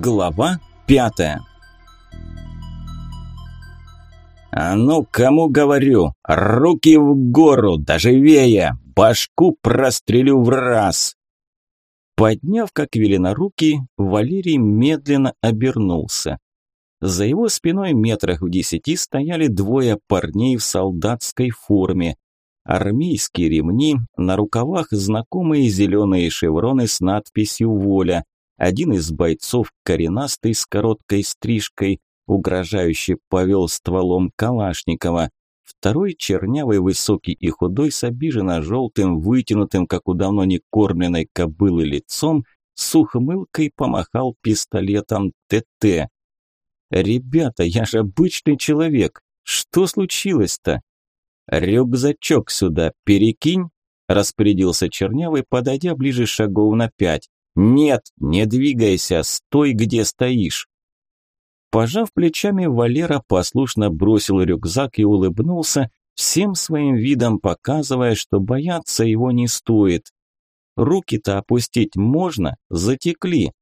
Глава пятая «А ну, кому говорю, руки в гору, доживее, башку прострелю в раз!» Подняв, как велено, руки, Валерий медленно обернулся. За его спиной метрах в десяти стояли двое парней в солдатской форме. Армейские ремни, на рукавах знакомые зеленые шевроны с надписью «Воля». Один из бойцов коренастый с короткой стрижкой, угрожающе повел стволом Калашникова. Второй чернявый, высокий и худой с обиженно желтым, вытянутым, как у давно не кормленной кобылы лицом, с ухмылкой помахал пистолетом ТТ. «Ребята, я же обычный человек. Что случилось-то?» «Рюкзачок сюда перекинь», – распорядился Чернявый, подойдя ближе шагов на пять. «Нет, не двигайся, стой, где стоишь». Пожав плечами, Валера послушно бросил рюкзак и улыбнулся, всем своим видом показывая, что бояться его не стоит. Руки-то опустить можно, затекли.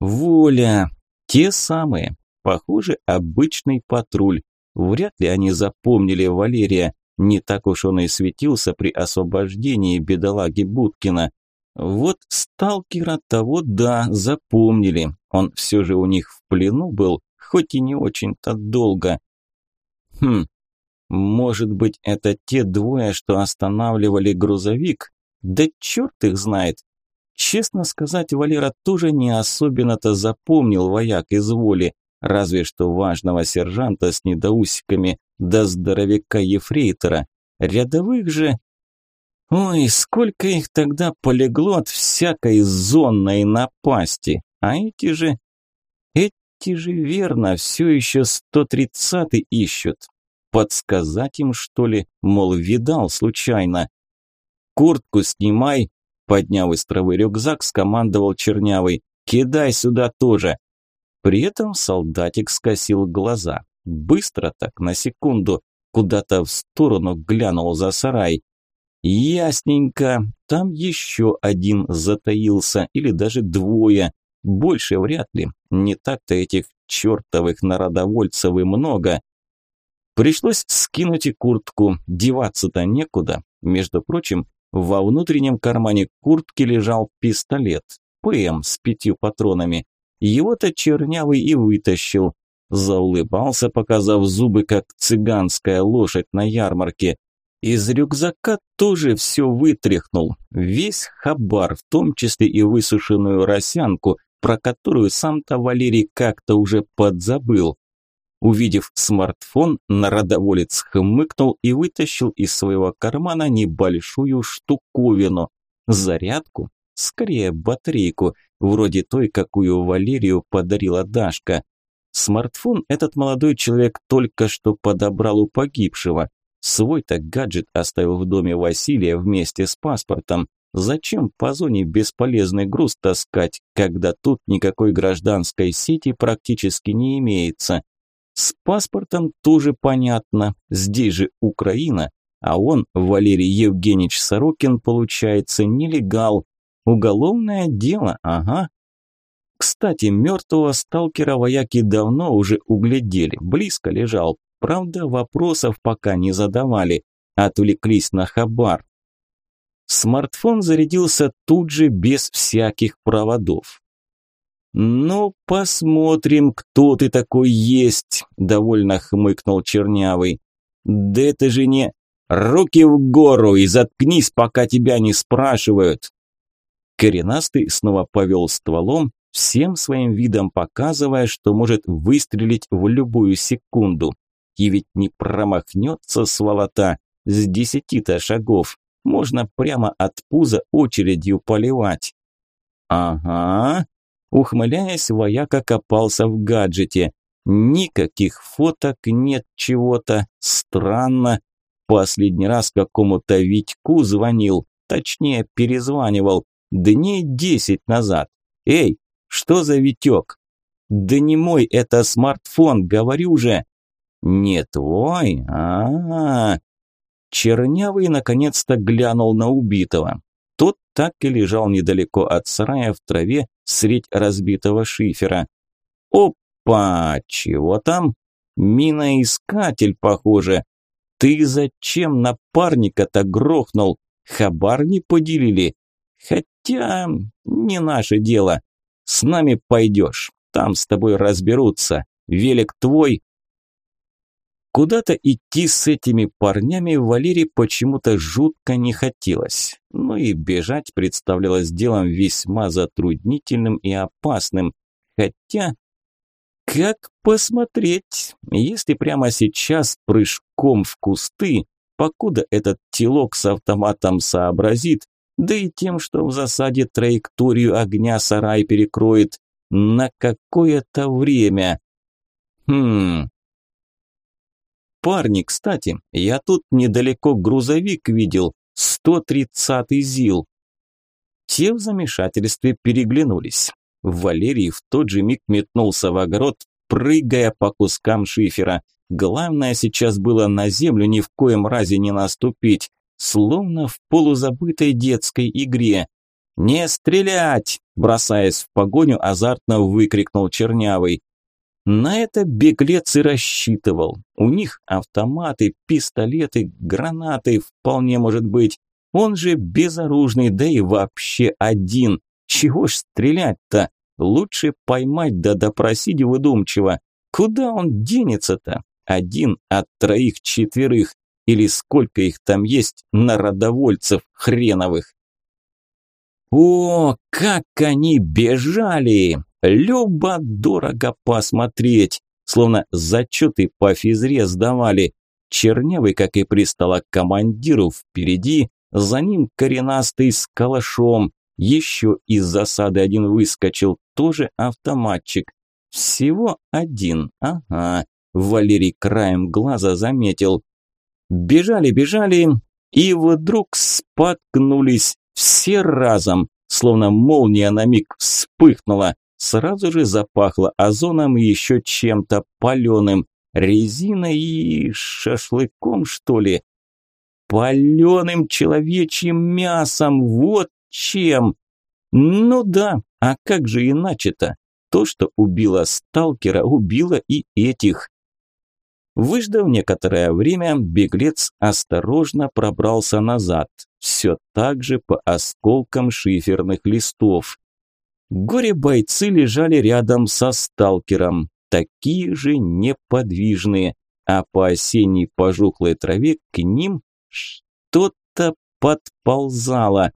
Воля, те самые, похоже, обычный патруль. Вряд ли они запомнили Валерия, не так уж он и светился при освобождении бедолаги Будкина. Вот сталкера того, да, запомнили. Он все же у них в плену был, хоть и не очень-то долго. Хм, может быть, это те двое, что останавливали грузовик? Да черт их знает. Честно сказать, Валера тоже не особенно-то запомнил вояк из воли, разве что важного сержанта с недоусиками, да здоровяка ефрейтора. Рядовых же Ой, сколько их тогда полегло от всякой зонной напасти. А эти же... Эти же верно, все еще 130-й ищут. Подсказать им, что ли, мол, видал случайно. Куртку снимай, подняв из травы рюкзак, скомандовал Чернявый. Кидай сюда тоже. При этом солдатик скосил глаза. Быстро так, на секунду, куда-то в сторону глянул за сарай. Ясненько, там еще один затаился, или даже двое. Больше вряд ли, не так-то этих чертовых народовольцев и много. Пришлось скинуть и куртку, деваться-то некуда. Между прочим, во внутреннем кармане куртки лежал пистолет, ПМ с пятью патронами. Его-то чернявый и вытащил. Заулыбался, показав зубы, как цыганская лошадь на ярмарке. Из рюкзака тоже все вытряхнул. Весь хабар, в том числе и высушенную росянку, про которую сам-то Валерий как-то уже подзабыл. Увидев смартфон, народоволец хмыкнул и вытащил из своего кармана небольшую штуковину. Зарядку, скорее батарейку, вроде той, какую Валерию подарила Дашка. Смартфон этот молодой человек только что подобрал у погибшего. Свой-то гаджет оставил в доме Василия вместе с паспортом. Зачем по зоне бесполезный груз таскать, когда тут никакой гражданской сети практически не имеется? С паспортом тоже понятно. Здесь же Украина, а он, Валерий Евгеньевич Сорокин, получается нелегал. Уголовное дело, ага. Кстати, мертвого сталкера вояки давно уже углядели, близко лежал, Правда, вопросов пока не задавали, отвлеклись на хабар. Смартфон зарядился тут же без всяких проводов. «Ну, посмотрим, кто ты такой есть», – довольно хмыкнул Чернявый. «Да это же не... Руки в гору и заткнись, пока тебя не спрашивают». Коренастый снова повел стволом, всем своим видом показывая, что может выстрелить в любую секунду. И ведь не промахнется сволота с десяти-то шагов. Можно прямо от пуза очередью поливать. Ага. Ухмыляясь, вояка копался в гаджете. Никаких фоток нет чего-то. Странно. Последний раз какому-то Витьку звонил, точнее перезванивал, дней десять назад. Эй, что за Витек? Да не мой это смартфон, говорю же. «Не твой? а, -а, -а. Чернявый наконец-то глянул на убитого. Тот так и лежал недалеко от сарая в траве средь разбитого шифера. Опа, чего там? Миноискатель, похоже. Ты зачем напарника-то грохнул? Хабар не поделили? Хотя не наше дело. С нами пойдешь, там с тобой разберутся. Велик твой, Куда-то идти с этими парнями Валерий почему-то жутко не хотелось. Ну и бежать представлялось делом весьма затруднительным и опасным. Хотя, как посмотреть, если прямо сейчас прыжком в кусты, покуда этот телок с автоматом сообразит, да и тем, что в засаде траекторию огня сарай перекроет на какое-то время. Хм, парни, кстати, я тут недалеко грузовик видел, 130-й ЗИЛ. Те в замешательстве переглянулись. Валерий в тот же миг метнулся в огород, прыгая по кускам шифера. Главное сейчас было на землю ни в коем разе не наступить, словно в полузабытой детской игре. «Не стрелять!» – бросаясь в погоню, азартно выкрикнул Чернявый. На это беглец и рассчитывал. У них автоматы, пистолеты, гранаты, вполне может быть. Он же безоружный, да и вообще один. Чего ж стрелять-то? Лучше поймать да допросить выдумчиво. Куда он денется-то? Один от троих-четверых. Или сколько их там есть, народовольцев хреновых. О, как они бежали! Любо-дорого посмотреть, словно зачеты по физре сдавали. Чернявый, как и пристало к командиру, впереди, за ним коренастый с калашом. Еще из засады один выскочил, тоже автоматчик. Всего один, ага. Валерий краем глаза заметил. Бежали, бежали, и вдруг споткнулись все разом, словно молния на миг вспыхнула. Сразу же запахло озоном и еще чем-то паленым, резиной и шашлыком, что ли. Паленым человечьим мясом, вот чем. Ну да, а как же иначе-то? То, что убило сталкера, убило и этих. Выждав некоторое время, беглец осторожно пробрался назад, все так же по осколкам шиферных листов. Горе-бойцы лежали рядом со сталкером, такие же неподвижные, а по осенней пожухлой траве к ним что-то подползало.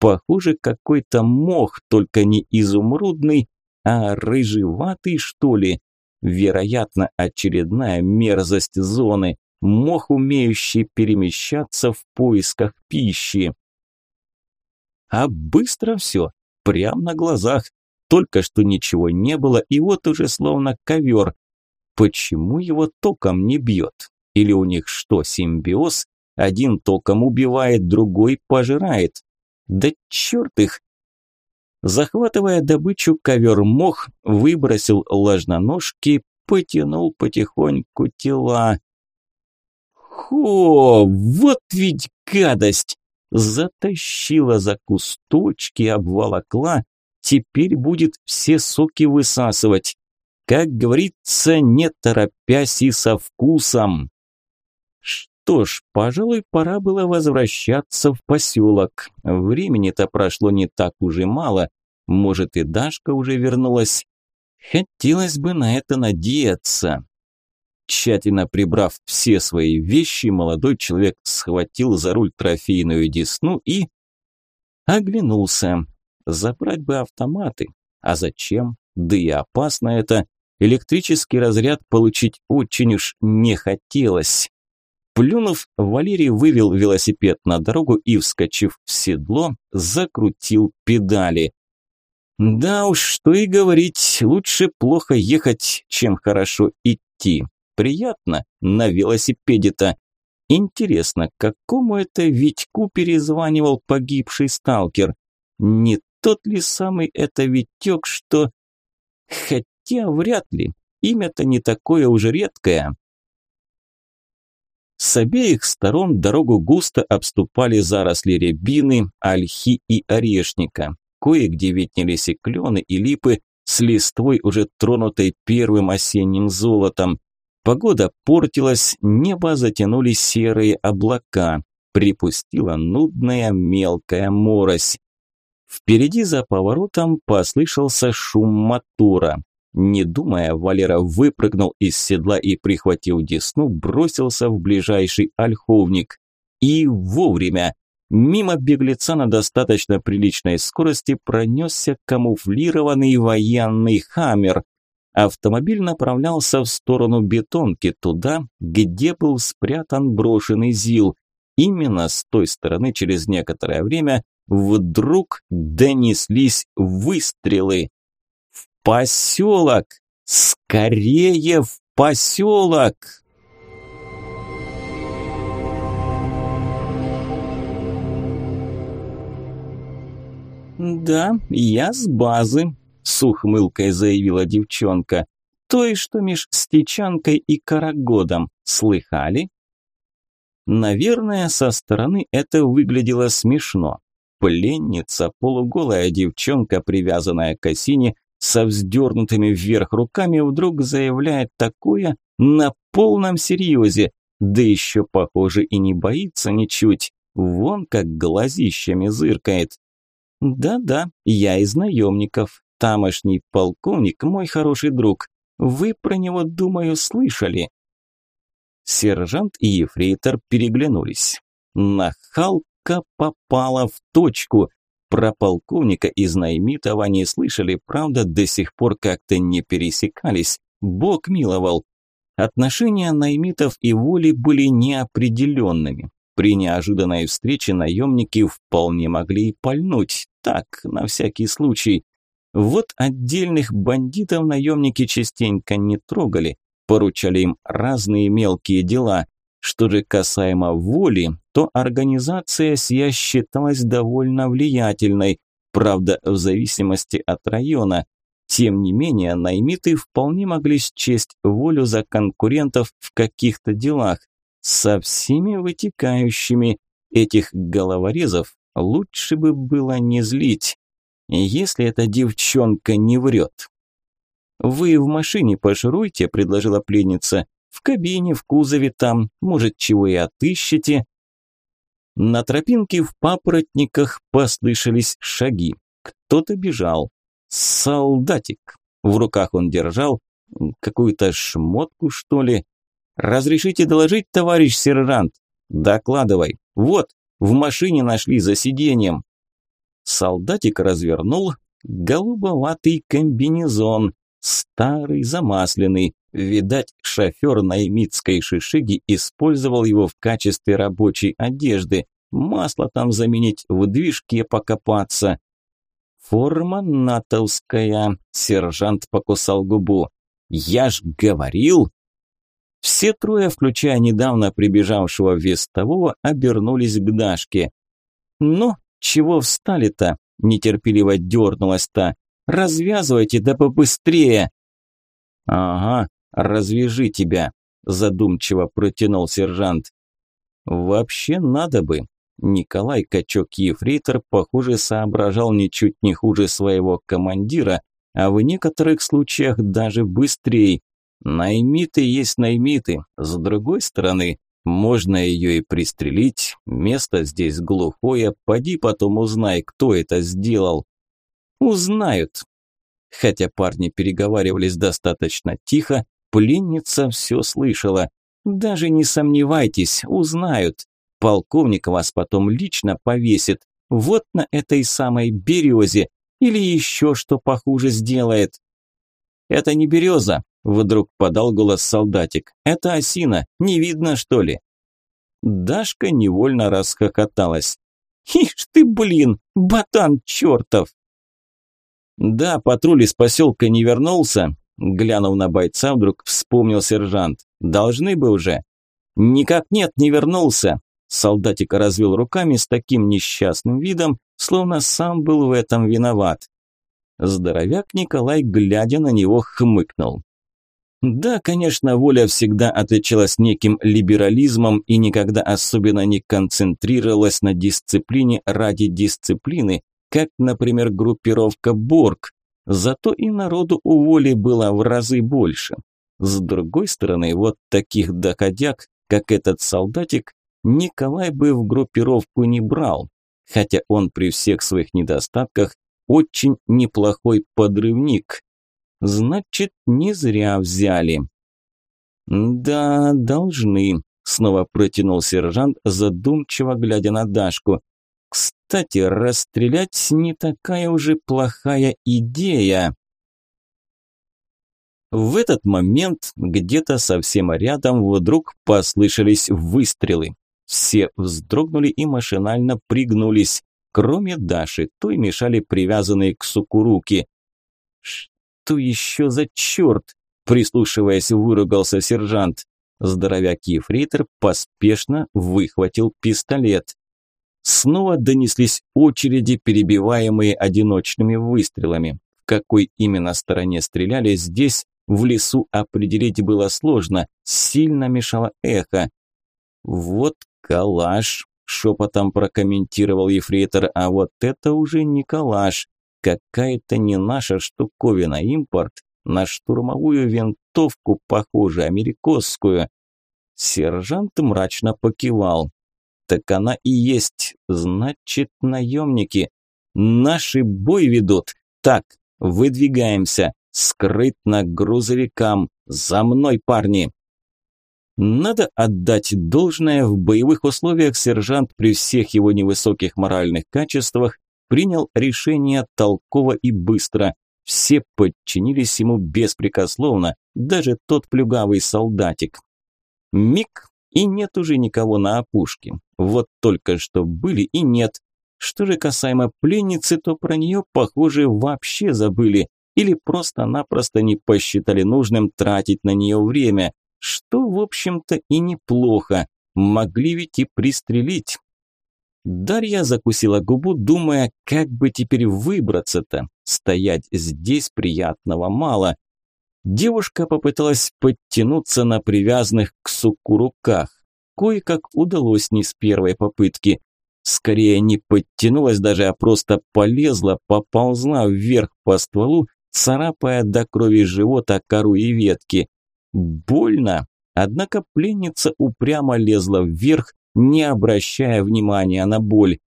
Похоже, какой-то мох, только не изумрудный, а рыжеватый, что ли. Вероятно, очередная мерзость зоны, мох, умеющий перемещаться в поисках пищи. А быстро все, прямо на глазах. Только что ничего не было, и вот уже словно ковер. Почему его током не бьет? Или у них что, симбиоз? Один током убивает, другой пожирает. Да черт их! Захватывая добычу, ковер-мох выбросил ложноножки, потянул потихоньку тела. Хо, вот ведь гадость! Затащила за кусточки, обволокла, теперь будет все соки высасывать. Как говорится, не торопясь и со вкусом. Что ж, пожалуй, пора было возвращаться в поселок. Времени-то прошло не так уже мало. Может, и Дашка уже вернулась. Хотелось бы на это надеяться. Тщательно прибрав все свои вещи, молодой человек схватил за руль трофейную десну и... Оглянулся. Забрать бы автоматы. А зачем? Да и опасно это. Электрический разряд получить очень уж не хотелось. Плюнув, Валерий вывел велосипед на дорогу и, вскочив в седло, закрутил педали. Да уж, что и говорить, лучше плохо ехать, чем хорошо идти. Приятно на велосипеде-то. Интересно, какому это Витьку перезванивал погибший сталкер? Не тот ли самый это Витек, что... Хотя вряд ли. Имя-то не такое уже редкое. С обеих сторон дорогу густо обступали заросли рябины, ольхи и орешника. Кое-где виднелись и клены, и липы, с листвой, уже тронутой первым осенним золотом. Погода портилась, небо затянули серые облака, припустила нудная мелкая морось. Впереди за поворотом послышался шум мотора. Не думая, Валера выпрыгнул из седла и, прихватив десну, бросился в ближайший ольховник. И вовремя. Мимо беглеца на достаточно приличной скорости пронесся камуфлированный военный «Хаммер». Автомобиль направлялся в сторону бетонки, туда, где был спрятан брошенный ЗИЛ. Именно с той стороны через некоторое время вдруг донеслись выстрелы. «В поселок! Скорее в поселок!» «Да, я с базы», – с ухмылкой заявила девчонка. «Той, что меж Стечанкой и Карагодом. Слыхали?» Наверное, со стороны это выглядело смешно. Пленница, полуголая девчонка, привязанная к осине, со вздернутыми вверх руками, вдруг заявляет такое на полном серьезе, да еще, похоже, и не боится ничуть. Вон как глазищами зыркает. Да-да, я из наемников. Тамошний полковник мой хороший друг. Вы про него, думаю, слышали. Сержант и ефрейтор переглянулись. Нахалка попала в точку. Про полковника из Наймитова не слышали, правда, до сих пор как-то не пересекались. Бог миловал. Отношения Наймитов и Воли были неопределенными. При неожиданной встрече наемники вполне могли и пальнуть, так, на всякий случай. Вот отдельных бандитов наемники частенько не трогали, поручали им разные мелкие дела. Что же касаемо воли, то организация сия считалась довольно влиятельной, правда, в зависимости от района. Тем не менее, наймиты вполне могли счесть волю за конкурентов в каких-то делах, со всеми вытекающими. Этих головорезов лучше бы было не злить, если эта девчонка не врет. «Вы в машине пошируйте», – предложила пленница. «В кабине, в кузове там, может, чего и отыщете». На тропинке в папоротниках послышались шаги. Кто-то бежал. Солдатик. В руках он держал какую-то шмотку, что ли. «Разрешите доложить, товарищ сержант?» «Докладывай. Вот, в машине нашли за сиденьем». Солдатик развернул голубоватый комбинезон, старый, замасленный. Видать, шофер наймитской шишиги использовал его в качестве рабочей одежды. Масло там заменить, в движке покопаться. Форма натовская, сержант покусал губу. Я ж говорил, все трое, включая недавно прибежавшего вестового, обернулись к Дашке. «Ну, чего встали-то?» – нетерпеливо дернулась та. «Развязывайте, да побыстрее!» «Ага, развяжи тебя», – задумчиво протянул сержант. «Вообще надо бы». Николай Качок-Ефрейтор, похоже, соображал ничуть не хуже своего командира, а в некоторых случаях даже быстрее. Наймиты есть наймиты. С другой стороны, можно ее и пристрелить. Место здесь глухое. Поди потом узнай, кто это сделал. Узнают. Хотя парни переговаривались достаточно тихо, пленница все слышала. Даже не сомневайтесь, узнают. Полковник вас потом лично повесит. Вот на этой самой березе. Или еще что похуже сделает. Это не береза, Вдруг подал голос солдатик. «Это осина, не видно, что ли?» Дашка невольно расхохоталась. «Ишь ты, блин, ботан чертов!» «Да, патруль из поселка не вернулся», глянув на бойца, вдруг вспомнил сержант. «Должны бы уже». «Никак нет, не вернулся», солдатик развел руками с таким несчастным видом, словно сам был в этом виноват. Здоровяк Николай, глядя на него, хмыкнул. Да, конечно, воля всегда отличалась неким либерализмом и никогда особенно не концентрировалась на дисциплине ради дисциплины, как, например, группировка Борг. Зато и народу у воли было в разы больше. С другой стороны, вот таких доходяг, как этот солдатик, Николай бы в группировку не брал, хотя он при всех своих недостатках очень неплохой подрывник. Значит, не зря взяли. Да, должны, снова протянул сержант, задумчиво глядя на Дашку. Кстати, расстрелять не такая уже плохая идея. В этот момент где-то совсем рядом вдруг послышались выстрелы. Все вздрогнули и машинально пригнулись, кроме Даши, той мешали привязанные к суку руки. «Что еще за черт?» – прислушиваясь, выругался сержант. Здоровяк Ефрейтор поспешно выхватил пистолет. Снова донеслись очереди, перебиваемые одиночными выстрелами. В какой именно стороне стреляли здесь, в лесу определить было сложно, сильно мешало эхо. «Вот калаш», – шепотом прокомментировал ефрейтор, – «а вот это уже не калаш, какая-то не наша штуковина, импорт, на штурмовую винтовку, похоже, америкосскую». Сержант мрачно покивал. «Так она и есть, значит, наемники. Наши бой ведут. Так, выдвигаемся. Скрытно грузовикам! За мной, парни!» Надо отдать должное, в боевых условиях сержант при всех его невысоких моральных качествах принял решение толково и быстро. Все подчинились ему беспрекословно, даже тот плюгавый солдатик. Миг, и нет уже никого на опушке. Вот только что были и нет. Что же касаемо пленницы, то про нее, похоже, вообще забыли или просто-напросто не посчитали нужным тратить на нее время, что, в общем-то, и неплохо, могли ведь и пристрелить. Дарья закусила губу, думая, как бы теперь выбраться-то, стоять здесь приятного мало. Девушка попыталась подтянуться на привязанных к суку руках. Кое-как удалось не с первой попытки. Скорее не подтянулась даже, а просто полезла, поползла вверх по стволу царапая до крови живота кору и ветки. Больно, однако пленница упрямо лезла вверх, не обращая внимания на боль.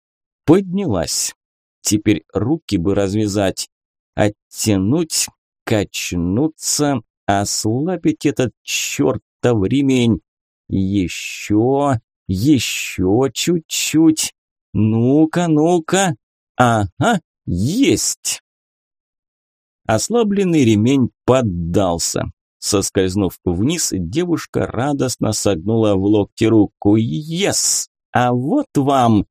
Поднялась. Теперь руки бы развязать, оттянуть, качнуться, ослабить этот чертов ремень. Еще, еще чуть-чуть. Ну-ка, ну-ка. Ага, есть. Ослабленный ремень поддался. Соскользнув вниз, девушка радостно согнула в локте руку. «Ес! А вот вам!»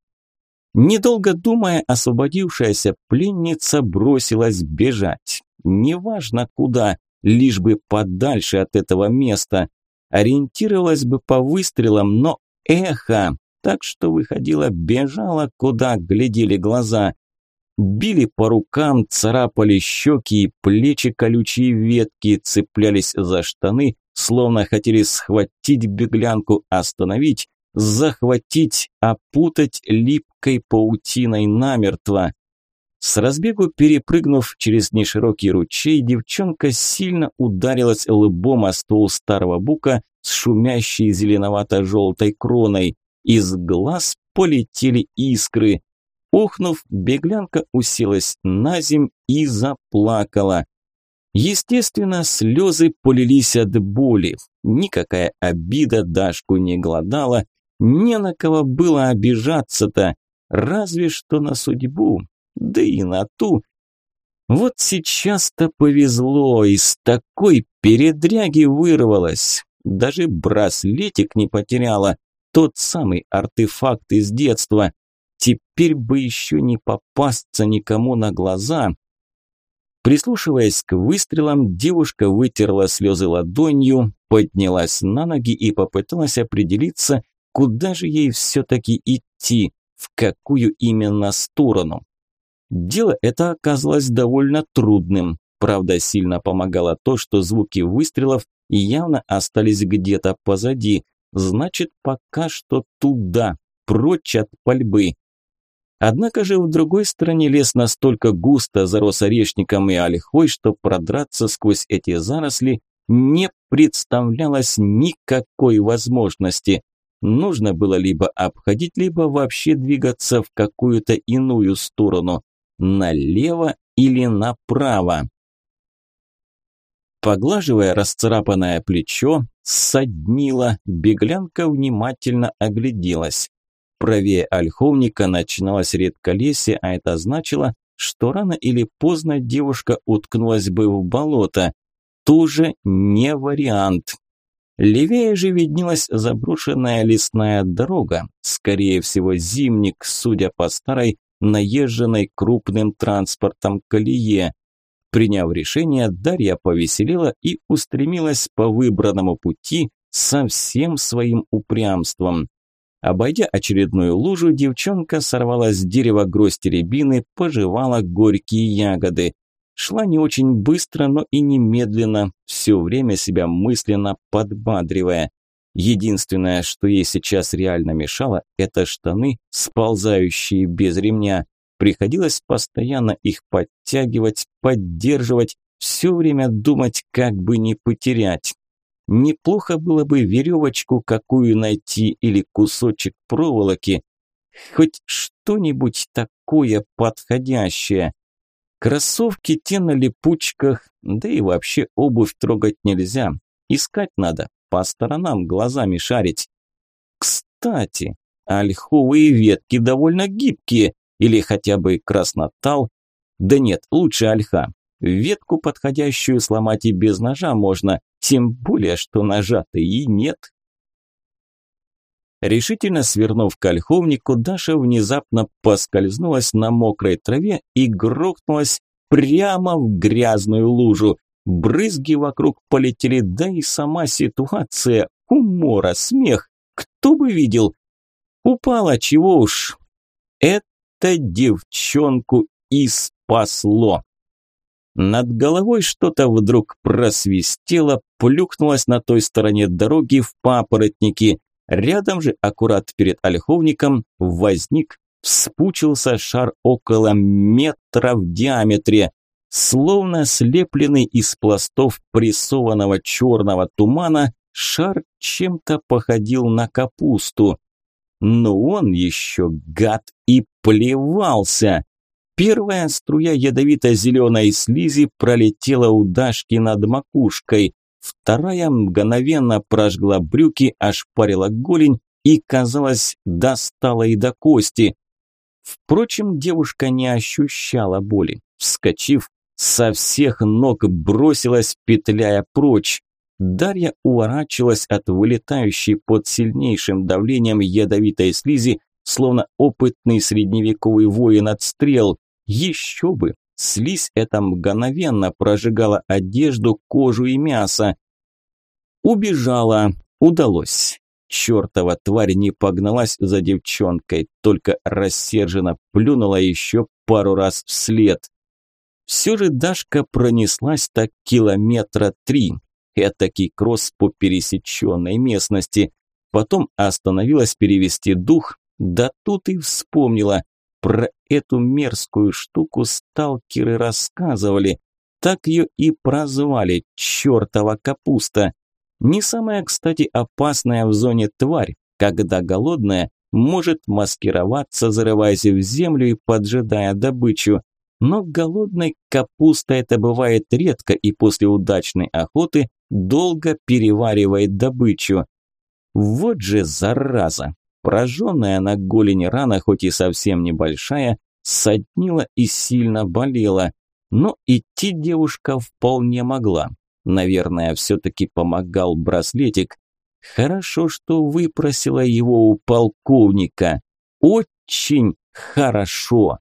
Недолго думая, освободившаяся пленница бросилась бежать. Неважно куда, лишь бы подальше от этого места. Ориентировалась бы по выстрелам, но эхо, так что выходила, бежала, куда глядели глаза. Били по рукам, царапали щеки и плечи колючие ветки, цеплялись за штаны, словно хотели схватить беглянку, остановить, захватить, опутать липкой паутиной намертво. С разбегу перепрыгнув через неширокий ручей, девчонка сильно ударилась лбом о ствол старого бука с шумящей зеленовато-желтой кроной. Из глаз полетели искры. Охнув, беглянка уселась на земь и заплакала. Естественно, слезы полились от боли. Никакая обида Дашку не гладала, не на кого было обижаться-то, разве что на судьбу, да и на ту. Вот сейчас-то повезло, из такой передряги вырвалась. Даже браслетик не потеряла, тот самый артефакт из детства. Теперь бы еще не попасться никому на глаза. Прислушиваясь к выстрелам, девушка вытерла слезы ладонью, поднялась на ноги и попыталась определиться, куда же ей все-таки идти, в какую именно сторону. Дело это оказалось довольно трудным. Правда, сильно помогало то, что звуки выстрелов явно остались где-то позади. Значит, пока что туда, прочь от пальбы. Однако же в другой стороне лес настолько густо зарос орешником и ольхой, что продраться сквозь эти заросли не представлялось никакой возможности. Нужно было либо обходить, либо вообще двигаться в какую-то иную сторону, налево или направо. Поглаживая расцарапанное плечо, соднила, беглянка внимательно огляделась. Правее ольховника начиналось редколесье, а это значило, что рано или поздно девушка уткнулась бы в болото. Тоже не вариант. Левее же виднелась заброшенная лесная дорога, скорее всего зимник, судя по старой, наезженной крупным транспортом колее. Приняв решение, Дарья повеселела и устремилась по выбранному пути со всем своим упрямством. Обойдя очередную лужу, девчонка сорвала с дерева гроздь рябины, пожевала горькие ягоды. Шла не очень быстро, но и немедленно, все время себя мысленно подбадривая. Единственное, что ей сейчас реально мешало, это штаны, сползающие без ремня. Приходилось постоянно их подтягивать, поддерживать, все время думать, как бы не потерять. Неплохо было бы веревочку какую найти или кусочек проволоки. Хоть что-нибудь такое подходящее. Кроссовки те на липучках, да и вообще обувь трогать нельзя. Искать надо, по сторонам глазами шарить. Кстати, ольховые ветки довольно гибкие, или хотя бы краснотал. Да нет, лучше ольха. Ветку подходящую сломать и без ножа можно, тем более, что ножа-то и нет. Решительно свернув к ольховнику, Даша внезапно поскользнулась на мокрой траве и грохнулась прямо в грязную лужу. Брызги вокруг полетели, да и сама ситуация, умора, смех. Кто бы видел? Упала, чего уж. Это девчонку и спасло. Над головой что-то вдруг просвистело, плюхнулось на той стороне дороги в папоротники. Рядом же, аккурат перед ольховником, возник, вспучился шар около метра в диаметре. Словно слепленный из пластов прессованного черного тумана, шар чем-то походил на капусту. Но он еще, гад, и плевался. Первая струя ядовито-зеленой слизи пролетела у Дашки над макушкой. Вторая мгновенно прожгла брюки, ошпарила голень и, казалось, достала и до кости. Впрочем, девушка не ощущала боли. Вскочив, со всех ног бросилась, петляя прочь. Дарья уворачивалась от вылетающей под сильнейшим давлением ядовитой слизи, словно опытный средневековый воин отстрел. Еще бы! Слизь эта мгновенно прожигала одежду, кожу и мясо. Убежала. Удалось. Чертова тварь не погналась за девчонкой, только рассерженно плюнула еще пару раз вслед. Все же Дашка пронеслась так километра три. Этакий кросс по пересеченной местности. Потом остановилась перевести дух, да тут и вспомнила. Про эту мерзкую штуку сталкеры рассказывали. Так ее и прозвали «чертова капуста». Не самая, кстати, опасная в зоне тварь, когда голодная может маскироваться, зарываясь в землю и поджидая добычу. Но голодной капуста это бывает редко и после удачной охоты долго переваривает добычу. Вот же зараза! Прожженная на голени рана, хоть и совсем небольшая, соднила и сильно болела. Но идти девушка вполне могла. Наверное, все-таки помогал браслетик. Хорошо, что выпросила его у полковника. Очень хорошо.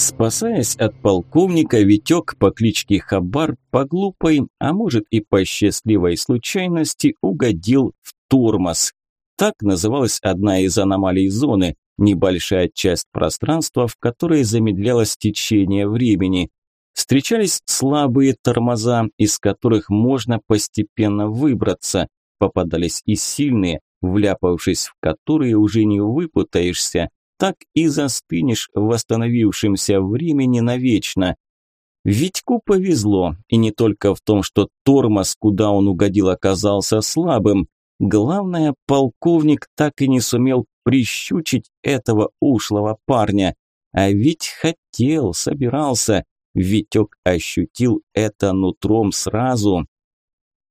Спасаясь от полковника, Витек по кличке Хабар по глупой, а может и по счастливой случайности угодил в тормоз. Так называлась одна из аномалий зоны. небольшая часть пространства, в которой замедлялось течение времени. Встречались слабые тормоза, из которых можно постепенно выбраться. Попадались и сильные, вляпавшись в которые уже не выпутаешься, так и застынешь в восстановившемся времени навечно. Витьку повезло, и не только в том, что тормоз, куда он угодил, оказался слабым. Главное, полковник так и не сумел прищучить этого ушлого парня. А ведь хотел, собирался. Витек ощутил это нутром сразу.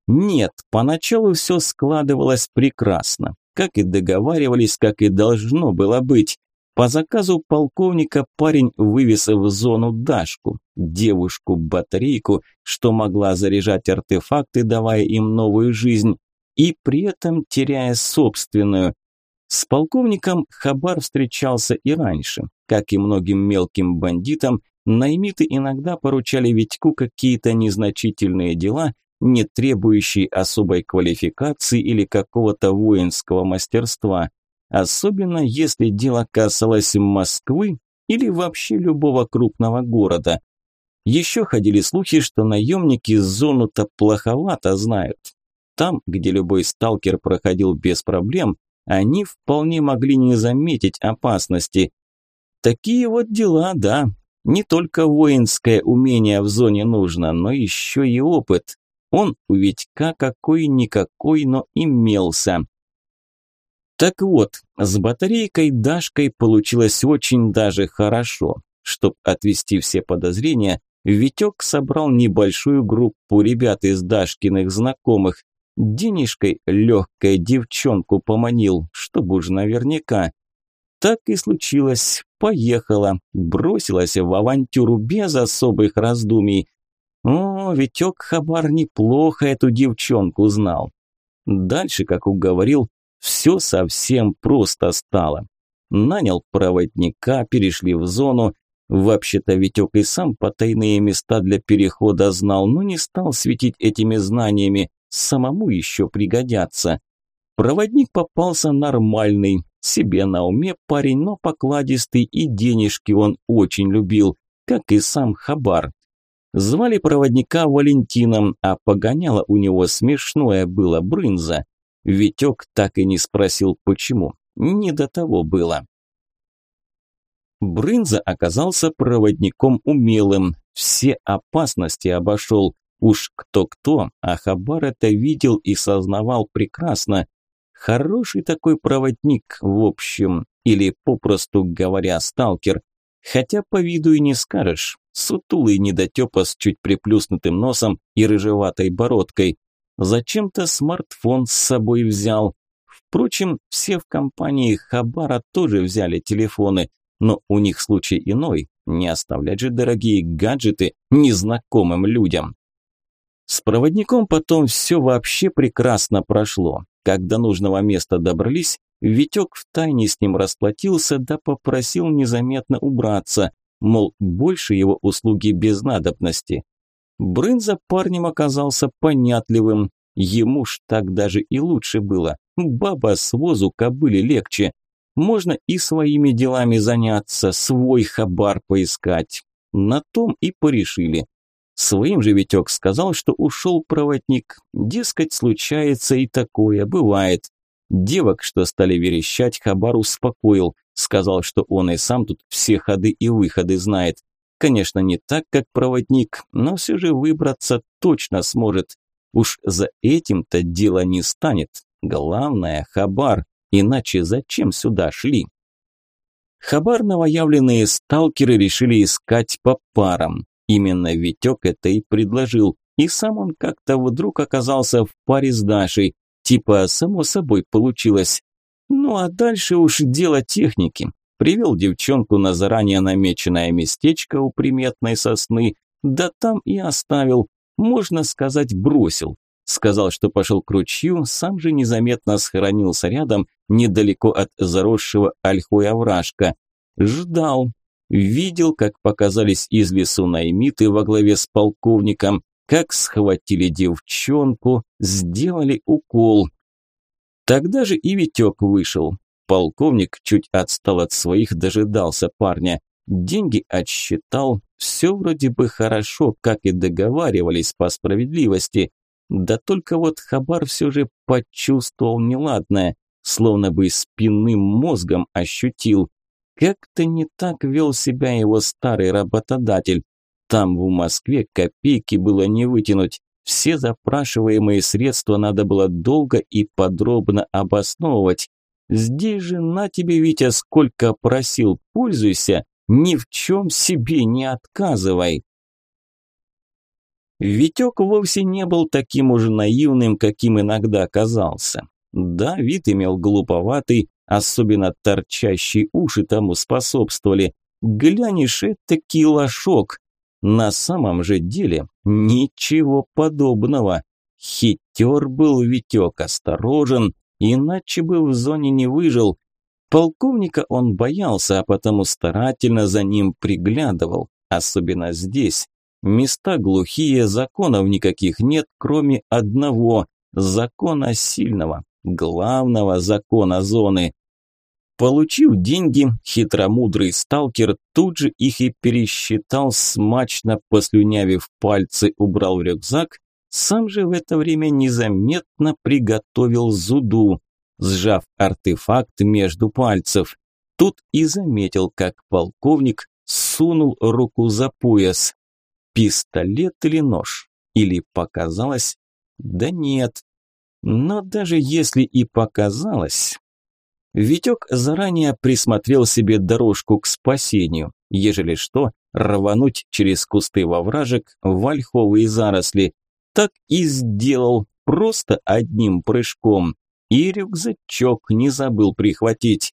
Нет, поначалу все складывалось прекрасно. Как и договаривались, как и должно было быть. По заказу полковника парень вывез в зону Дашку, девушку-батарейку, что могла заряжать артефакты, давая им новую жизнь, и при этом теряя собственную. С полковником Хабар встречался и раньше. Как и многим мелким бандитам, наймиты иногда поручали Витьку какие-то незначительные дела, не требующие особой квалификации или какого-то воинского мастерства особенно если дело касалось Москвы или вообще любого крупного города. Еще ходили слухи, что наемники зону-то плоховато знают. Там, где любой сталкер проходил без проблем, они вполне могли не заметить опасности. Такие вот дела, да. Не только воинское умение в зоне нужно, но еще и опыт. Он у Витька какой-никакой, но имелся. Так вот, с батарейкой Дашкой получилось очень даже хорошо. Чтоб отвести все подозрения, Витек собрал небольшую группу ребят из Дашкиных знакомых. Денежкой легкой девчонку поманил, чтобы уж наверняка. Так и случилось. Поехала, бросилась в авантюру без особых раздумий. О, Витек Хабар неплохо эту девчонку знал. Дальше, как уговорил, все совсем просто стало. Нанял проводника, перешли в зону. Вообще-то Витек и сам потайные места для перехода знал, но не стал светить этими знаниями, самому еще пригодятся. Проводник попался нормальный, себе на уме парень, но покладистый и денежки он очень любил, как и сам Хабар. Звали проводника Валентином, а погоняло у него смешное было брынза. Витек так и не спросил, почему. Не до того было. Брынза оказался проводником умелым, все опасности обошел. Уж кто-кто, а Хабар это видел и сознавал прекрасно. Хороший такой проводник, в общем, или, попросту говоря, сталкер. Хотя по виду и не скажешь. Сутулый недотепа с чуть приплюснутым носом и рыжеватой бородкой. Зачем-то смартфон с собой взял. Впрочем, все в компании Хабара тоже взяли телефоны, но у них случай иной. Не оставлять же дорогие гаджеты незнакомым людям. С проводником потом все вообще прекрасно прошло. Когда нужного места добрались, Витек втайне с ним расплатился, да попросил незаметно убраться, мол, больше его услуги без надобности. Брынза парнем оказался понятливым. Ему ж так даже и лучше было. Баба с возу кобыли легче. Можно и своими делами заняться, свой хабар поискать. На том и порешили. Своим же Витек сказал, что ушел проводник. Дескать, случается и такое, бывает. Девок, что стали верещать, Хабар успокоил. Сказал, что он и сам тут все ходы и выходы знает. Конечно, не так, как проводник, но все же выбраться точно сможет. Уж за этим-то дело не станет. Главное – хабар, иначе зачем сюда шли? Хабар новоявленные сталкеры решили искать по парам. Именно Витек это и предложил. И сам он как-то вдруг оказался в паре с Дашей. Типа, само собой получилось. Ну а дальше уж дело техники привел девчонку на заранее намеченное местечко у приметной сосны, да там и оставил, можно сказать, бросил. Сказал, что пошел к ручью, сам же незаметно схоронился рядом, недалеко от заросшего ольхой овражка. Ждал. Видел, как показались из лесу наймиты во главе с полковником, как схватили девчонку, сделали укол. Тогда же и Витек вышел. Полковник чуть отстал от своих, дожидался парня. Деньги отсчитал, все вроде бы хорошо, как и договаривались по справедливости. Да только вот Хабар все же почувствовал неладное, словно бы спинным мозгом ощутил. Как-то не так вел себя его старый работодатель. Там, в Москве, копейки было не вытянуть. Все запрашиваемые средства надо было долго и подробно обосновывать. Здесь же на тебе, Витя, сколько просил, пользуйся, ни в чем себе не отказывай. Витек вовсе не был таким уж наивным, каким иногда казался. Да, вид имел глуповатый, особенно торчащие уши тому способствовали. Глянешь, это килошок. На самом же деле ничего подобного. Хитер был Витек, осторожен, иначе бы в зоне не выжил. Полковника он боялся, а потому старательно за ним приглядывал, особенно здесь. Места глухие, законов никаких нет, кроме одного – закона сильного, главного закона зоны. Получив деньги, хитромудрый сталкер тут же их и пересчитал, смачно послюнявив пальцы, убрал в рюкзак, сам же в это время незаметно приготовил зуду, сжав артефакт между пальцев. Тут и заметил, как полковник сунул руку за пояс. Пистолет или нож? Или показалось? Да нет. Но даже если и показалось... Витек заранее присмотрел себе дорожку к спасению. Ежели что, рвануть через кусты во вражек в ольховые заросли. Так и сделал, просто одним прыжком. И рюкзачок не забыл прихватить.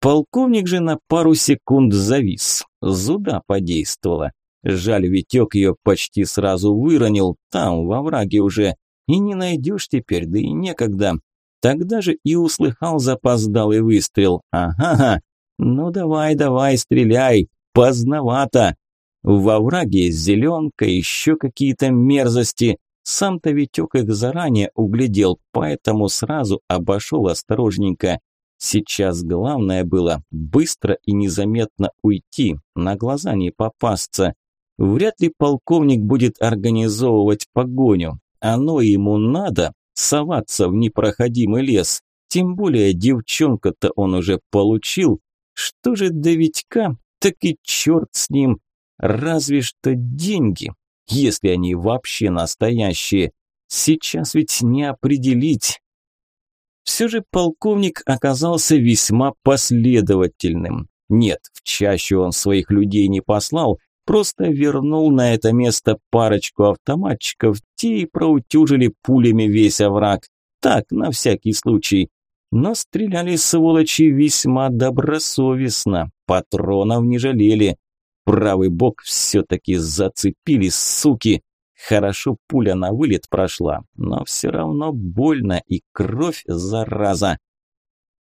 Полковник же на пару секунд завис. Зуда подействовала. Жаль, Витек ее почти сразу выронил, там, во враге уже. И не найдешь теперь, да и некогда. Тогда же и услыхал запоздалый выстрел. Ага, ну давай, давай, стреляй, поздновато. Во враге зеленка, еще какие-то мерзости. Сам-то Витек их заранее углядел, поэтому сразу обошел осторожненько. Сейчас главное было быстро и незаметно уйти, на глаза не попасться. Вряд ли полковник будет организовывать погоню. Оно ему надо соваться в непроходимый лес. Тем более девчонка-то он уже получил. Что же до Витька, так и черт с ним. Разве что деньги, если они вообще настоящие. Сейчас ведь не определить. Все же полковник оказался весьма последовательным. Нет, в чаще он своих людей не послал, Просто вернул на это место парочку автоматчиков, те и проутюжили пулями весь овраг. Так, на всякий случай. Но стреляли сволочи весьма добросовестно, патронов не жалели. Правый бок все-таки зацепили, суки. Хорошо пуля на вылет прошла, но все равно больно и кровь, зараза.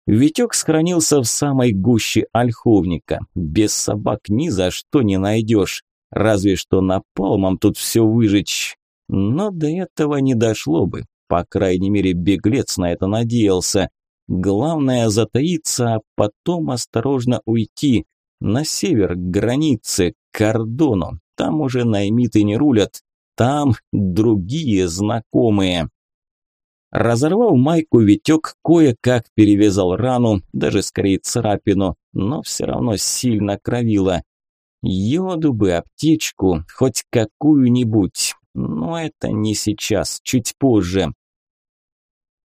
Витек сохранился в самой гуще ольховника. Без собак ни за что не найдешь. Разве что напалмом тут все выжечь. Но до этого не дошло бы. По крайней мере, беглец на это надеялся. Главное затаиться, а потом осторожно уйти. На север, к границе, к кордону. Там уже наймиты не рулят. Там другие знакомые. Разорвав майку, Витек кое-как перевязал рану, даже скорее царапину, но все равно сильно кровило. Йоду бы, аптечку, хоть какую-нибудь, но это не сейчас, чуть позже.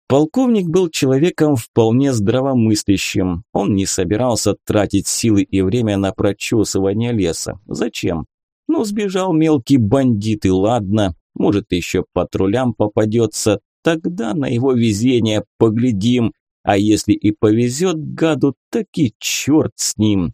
Полковник был человеком вполне здравомыслящим. Он не собирался тратить силы и время на прочесывание леса. Зачем? Ну, сбежал мелкий бандит, и ладно. Может, еще патрулям попадется, Тогда на его везение поглядим, а если и повезет гаду, так и черт с ним.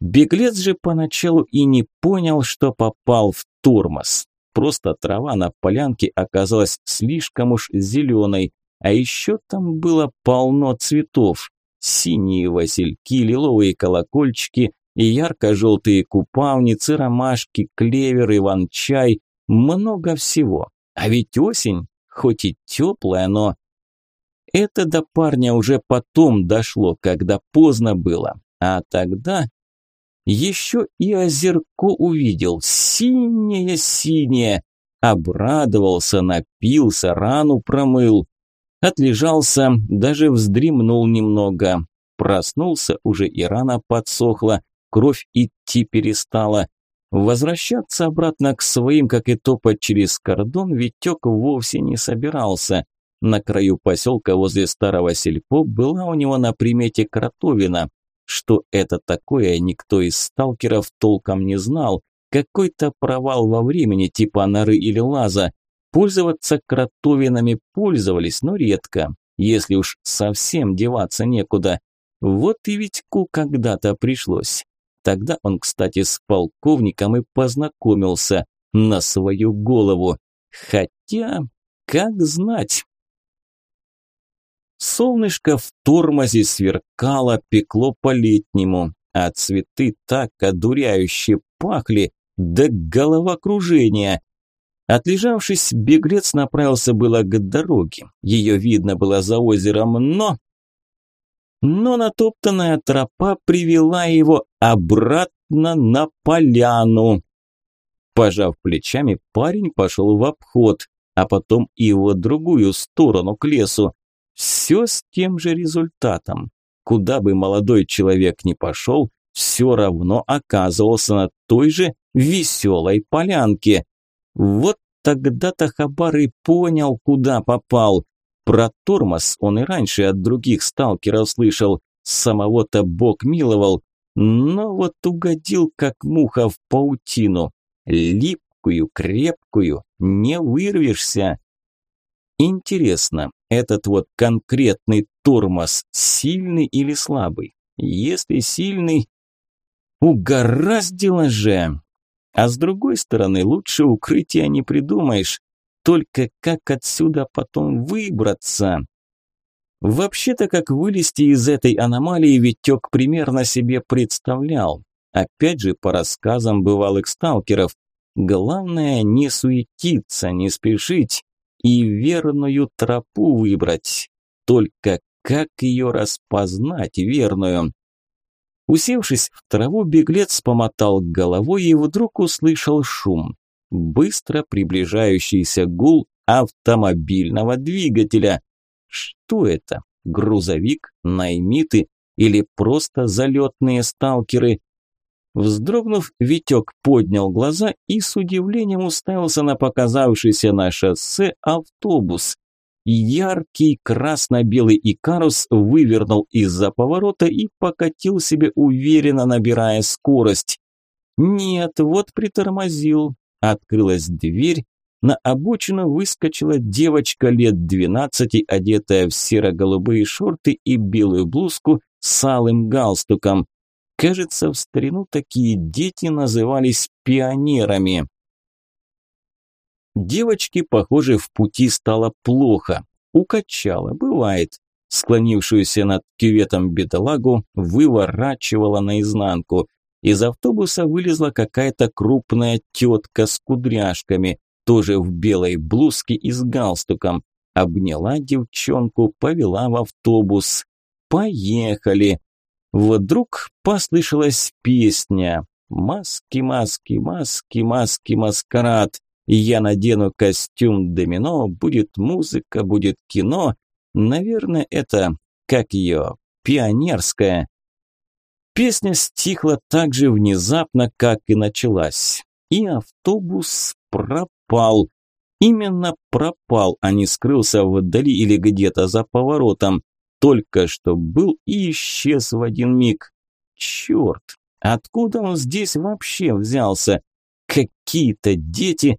Беглец же поначалу и не понял, что попал в тормоз. Просто трава на полянке оказалась слишком уж зеленой, а еще там было полно цветов. Синие васильки, лиловые колокольчики, и ярко-желтые купавницы, ромашки, клевер, иван-чай, много всего. А ведь осень, хоть и теплая, но... Это до парня уже потом дошло, когда поздно было. А тогда еще и озерко увидел, синее-синее. Обрадовался, напился, рану промыл. Отлежался, даже вздремнул немного. Проснулся, уже и рана подсохла, кровь идти перестала. Возвращаться обратно к своим, как и топать через кордон, Витек вовсе не собирался. На краю поселка возле старого сельпо была у него на примете кротовина. Что это такое, никто из сталкеров толком не знал. Какой-то провал во времени, типа норы или лаза. Пользоваться кротовинами пользовались, но редко, если уж совсем деваться некуда. Вот и Витьку когда-то пришлось. Тогда он, кстати, с полковником и познакомился на свою голову. Хотя, как знать. Солнышко в тормозе сверкало, пекло по-летнему, а цветы так одуряюще пахли, до головокружения. Отлежавшись, беглец направился было к дороге. Ее видно было за озером, но но натоптанная тропа привела его обратно на поляну. Пожав плечами, парень пошел в обход, а потом и в другую сторону, к лесу. Все с тем же результатом. Куда бы молодой человек ни пошел, все равно оказывался на той же веселой полянке. Вот тогда-то Хабар и понял, куда попал. Про тормоз он и раньше от других сталкеров слышал, самого-то Бог миловал, но вот угодил как муха в паутину. Липкую, крепкую, не вырвешься. Интересно, этот вот конкретный тормоз сильный или слабый? Если сильный, угораздило же. А с другой стороны, лучше укрытия не придумаешь. Только как отсюда потом выбраться? Вообще-то, как вылезти из этой аномалии, Витек примерно себе представлял. Опять же, по рассказам бывалых сталкеров. Главное не суетиться, не спешить и верную тропу выбрать. Только как ее распознать, верную? Усевшись в траву, беглец помотал головой и вдруг услышал шум быстро приближающийся гул автомобильного двигателя. Что это? Грузовик, наймиты или просто залетные сталкеры? Вздрогнув, Витек поднял глаза и с удивлением уставился на показавшийся на шоссе автобус. Яркий красно-белый Икарус вывернул из-за поворота и покатил себе уверенно, набирая скорость. Нет, вот притормозил, Открылась дверь, на обочину выскочила девочка лет двенадцати, одетая в серо-голубые шорты и белую блузку с алым галстуком. Кажется, в старину такие дети назывались пионерами. Девочке, похоже, в пути стало плохо. Укачала, бывает. Склонившуюся над кюветом бедолагу выворачивала наизнанку. Из автобуса вылезла какая-то крупная тетка с кудряшками, тоже в белой блузке и с галстуком. Обняла девчонку, повела в автобус. Поехали. Вдруг послышалась песня. Маски, маски, маски, маски, маскарад. Я надену костюм домино, будет музыка, будет кино. Наверное, это, как ее, пионерская. Песня стихла так же внезапно, как и началась. И автобус пропал. Именно пропал, а не скрылся вдали или где-то за поворотом. Только что был и исчез в один миг. Черт, откуда он здесь вообще взялся? Какие-то дети.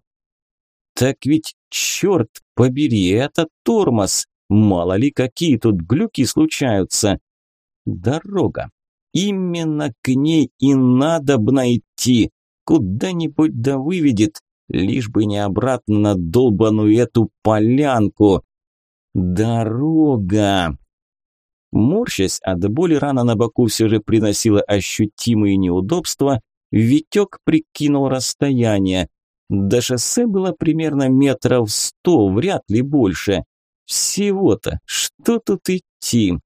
Так ведь, черт побери, это тормоз. Мало ли, какие тут глюки случаются. Дорога. Именно к ней и надо б найти. Куда-нибудь да выведет, лишь бы не обратно на долбаную эту полянку. Дорога. Морщась от боли, рана на боку все же приносила ощутимые неудобства, Витек прикинул расстояние. До шоссе было примерно метров сто, вряд ли больше. Всего-то, что тут идти?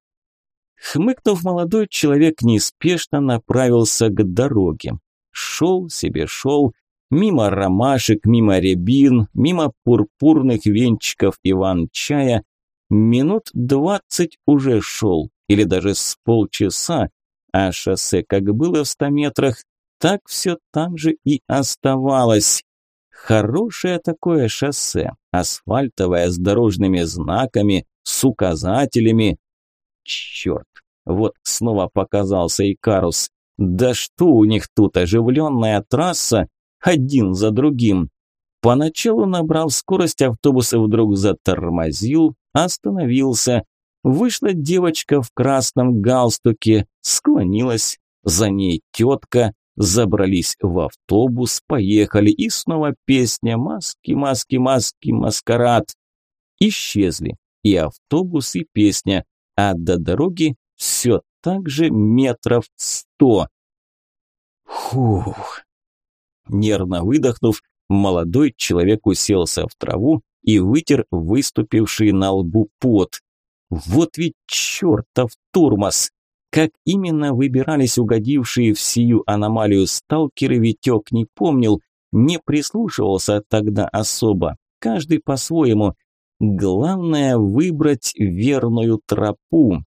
Хмыкнув, молодой человек неспешно направился к дороге. Шел себе, шел, мимо ромашек, мимо рябин, мимо пурпурных венчиков иван-чая. Минут двадцать уже шел, или даже с полчаса, а шоссе как было в ста метрах, так все там же и оставалось. Хорошее такое шоссе, асфальтовое с дорожными знаками, с указателями. Черт, вот снова показался Икарус. Да что у них тут, оживленная трасса, один за другим. Поначалу набрал скорость, автобус вдруг затормозил, остановился. Вышла девочка в красном галстуке, склонилась, за ней тетка, забрались в автобус, поехали, и снова песня «Маски, маски, маски, маскарад». Исчезли и автобус, и песня, а до дороги все так же метров сто. Фух. Нервно выдохнув, молодой человек уселся в траву и вытер выступивший на лбу пот. Вот ведь чертов турмоз! Как именно выбирались угодившие в сию аномалию сталкеры, Витек не помнил, не прислушивался тогда особо, каждый по-своему. Главное выбрать верную тропу.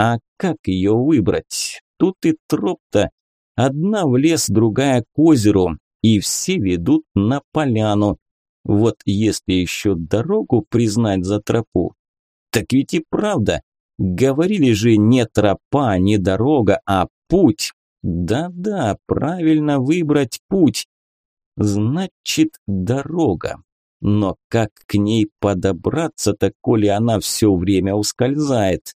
А как ее выбрать? Тут и троп-то. Одна в лес, другая к озеру, и все ведут на поляну. Вот если еще дорогу признать за тропу, так ведь и правда. Говорили же не тропа, не дорога, а путь. Да-да, правильно выбрать путь. Значит, дорога. Но как к ней подобраться-то, коли она все время ускользает?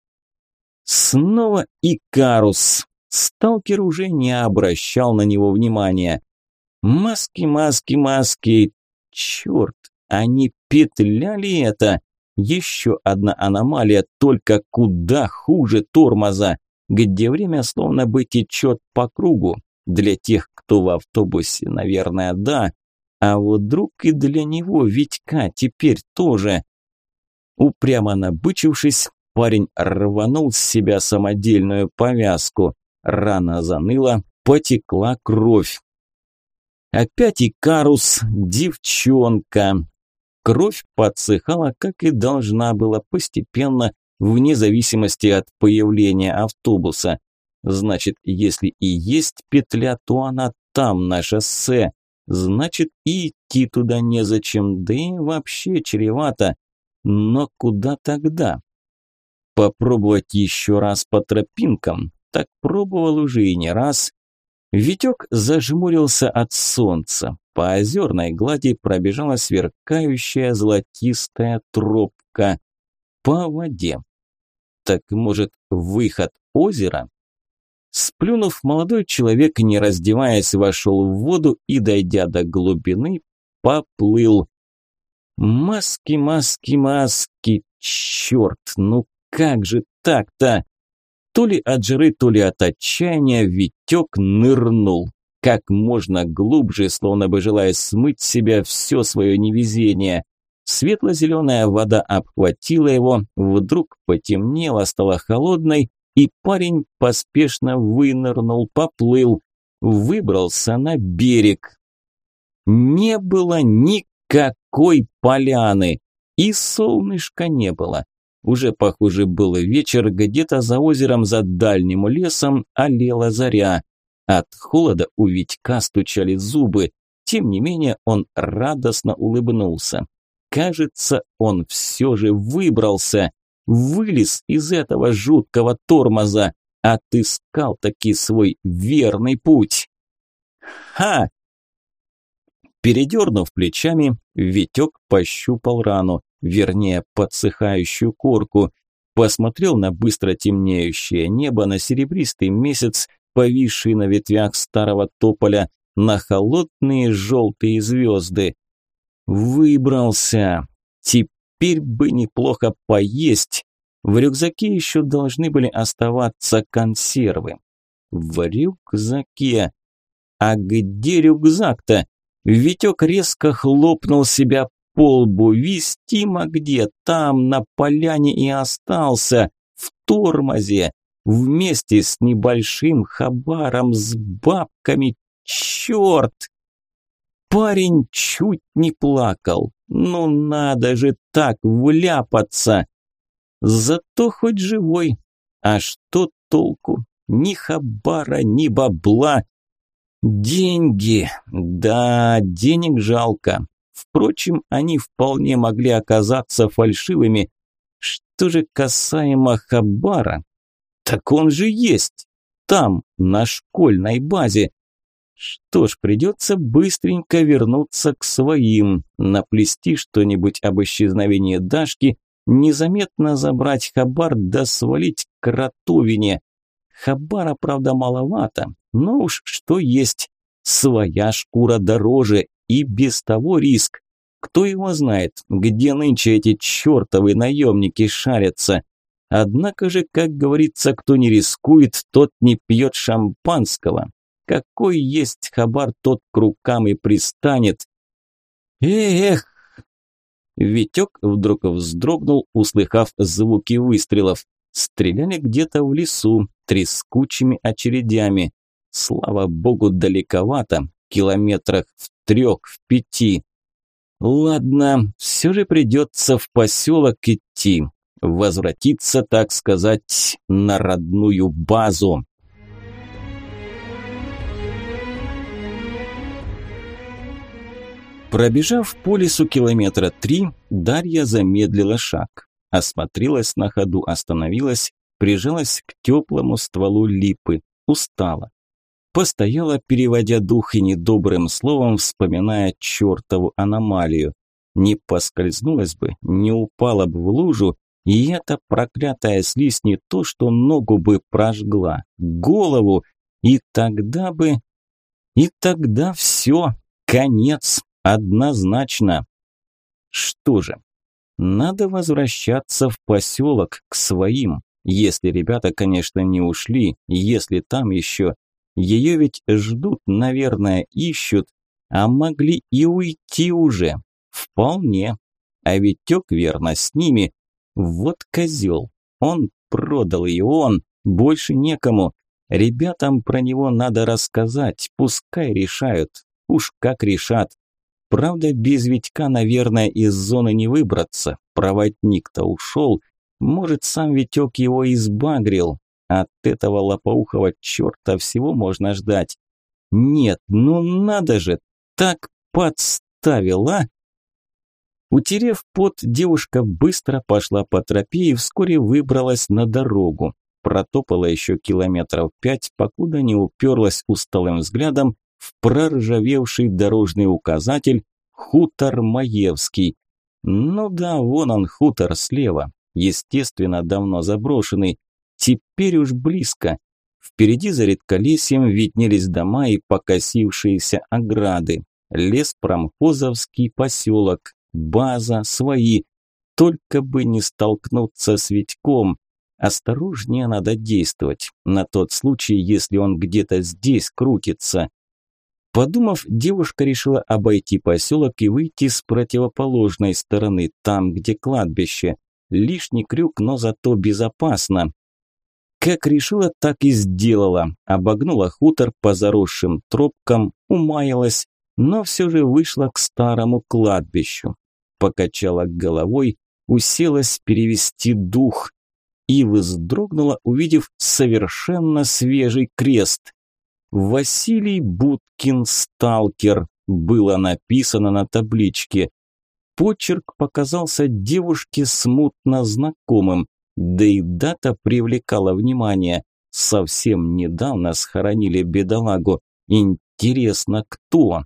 Снова Икарус. Сталкер уже не обращал на него внимания. Маски, маски, маски. Черт, они петляли это. Еще одна аномалия, только куда хуже тормоза, где время словно бы течет по кругу. Для тех, кто в автобусе, наверное, да. А вот друг и для него Витька теперь тоже. Упрямо набычившись, парень рванул с себя самодельную повязку. Рана заныла, потекла кровь. Опять Икарус, девчонка. Кровь подсыхала, как и должна была, постепенно, вне зависимости от появления автобуса. Значит, если и есть петля, то она там, на шоссе. Значит, и идти туда незачем, да и вообще чревато. Но куда тогда? Попробовать еще раз по тропинкам? Так пробовал уже и не раз. Витек зажмурился от солнца. По озерной глади пробежала сверкающая золотистая тропка. По воде. Так может, выход озера? Сплюнув, молодой человек, не раздеваясь, вошел в воду и, дойдя до глубины, поплыл. Маски, маски, маски, черт, ну как же так-то? То ли от жары, то ли от отчаяния Витек нырнул как можно глубже, словно бы желая смыть себя все свое невезение. Светло-зеленая вода обхватила его, вдруг потемнело, стала холодной, и парень поспешно вынырнул, поплыл, выбрался на берег. Не было никакой поляны, и солнышка не было. Уже, похоже, был вечер, где-то за озером, за дальним лесом олела заря. От холода у Витька стучали зубы. Тем не менее, он радостно улыбнулся. Кажется, он все же выбрался, вылез из этого жуткого тормоза, отыскал таки свой верный путь. Ха! Передернув плечами, Витек пощупал рану, вернее, подсыхающую корку, посмотрел на быстро темнеющее небо, на серебристый месяц повисший на ветвях старого тополя, на холодные желтые звезды. Выбрался. Теперь бы неплохо поесть. В рюкзаке еще должны были оставаться консервы. В рюкзаке. А где рюкзак-то? Витек резко хлопнул себя полбу, вестимо где, там, на поляне и остался, в тормозе, вместе с небольшим хабаром, с бабками, черт! Парень чуть не плакал. Ну надо же так вляпаться! Зато хоть живой. А что толку? Ни хабара, ни бабла. Деньги. Да, денег жалко. Впрочем, они вполне могли оказаться фальшивыми. Что же касаемо хабара, так он же есть. Там, на школьной базе. Что ж, придется быстренько вернуться к своим, наплести что-нибудь об исчезновении Дашки, незаметно забрать хабар да свалить к Ратовине. Хабара, правда, маловато, но уж что есть. Своя шкура дороже, и без того риск. Кто его знает, где нынче эти чертовы наемники шарятся. Однако же, как говорится, кто не рискует, тот не пьет шампанского. Какой есть хабар, тот к рукам и пристанет. Эх! Витек вдруг вздрогнул, услыхав звуки выстрелов. Стреляли где-то в лесу, трескучими очередями. Слава богу, далековато, километрах в трех, в пяти. Ладно, все же придется в поселок идти, возвратиться, так сказать, на родную базу. Пробежав по лесу километра три, Дарья замедлила шаг. Осмотрелась на ходу, остановилась, прижалась к теплому стволу липы, устала. Постояла, переводя дух и недобрым словом вспоминая чертову аномалию. Не поскользнулась бы, не упала бы в лужу, и эта проклятая слизь не то, что ногу бы прожгла, голову, и тогда бы... И тогда все, конец. Однозначно. Что же, надо возвращаться в поселок к своим, если ребята, конечно, не ушли, если там еще. Ее ведь ждут, наверное, ищут, а могли и уйти уже. Вполне. А ведь тек верно с ними. Вот козел. Он продал ее, он. Больше некому. Ребятам про него надо рассказать, пускай решают. Уж как решат. Правда, без Витька, наверное, из зоны не выбраться. Проводник-то ушел. Может, сам Витек его избагрил. От этого лопоухого черта всего можно ждать. Нет, ну надо же, так подставила. Утерев пот, девушка быстро пошла по тропе и вскоре выбралась на дорогу. Протопала еще километров пять, покуда не уперлась усталым взглядом в проржавевший дорожный указатель «Хутор Маевский». Ну да, вон он, хутор слева, естественно, давно заброшенный. Теперь уж близко. Впереди за редколесьем виднелись дома и покосившиеся ограды. Лес промхозовский поселок, база, свои. Только бы не столкнуться с Витьком. Осторожнее надо действовать, на тот случай, если он где-то здесь крутится. Подумав, девушка решила обойти поселок и выйти с противоположной стороны, там, где кладбище. Лишний крюк, но зато безопасно. Как решила, так и сделала. Обогнула хутор по заросшим тропкам, умаялась, но все же вышла к старому кладбищу. Покачала головой, уселась перевести дух и вздрогнула, увидев совершенно свежий крест. Василий Будкин Сталкер было написано на табличке. Почерк показался девушке смутно знакомым, да и дата привлекала внимание. Совсем недавно схоронили бедолагу. Интересно, кто?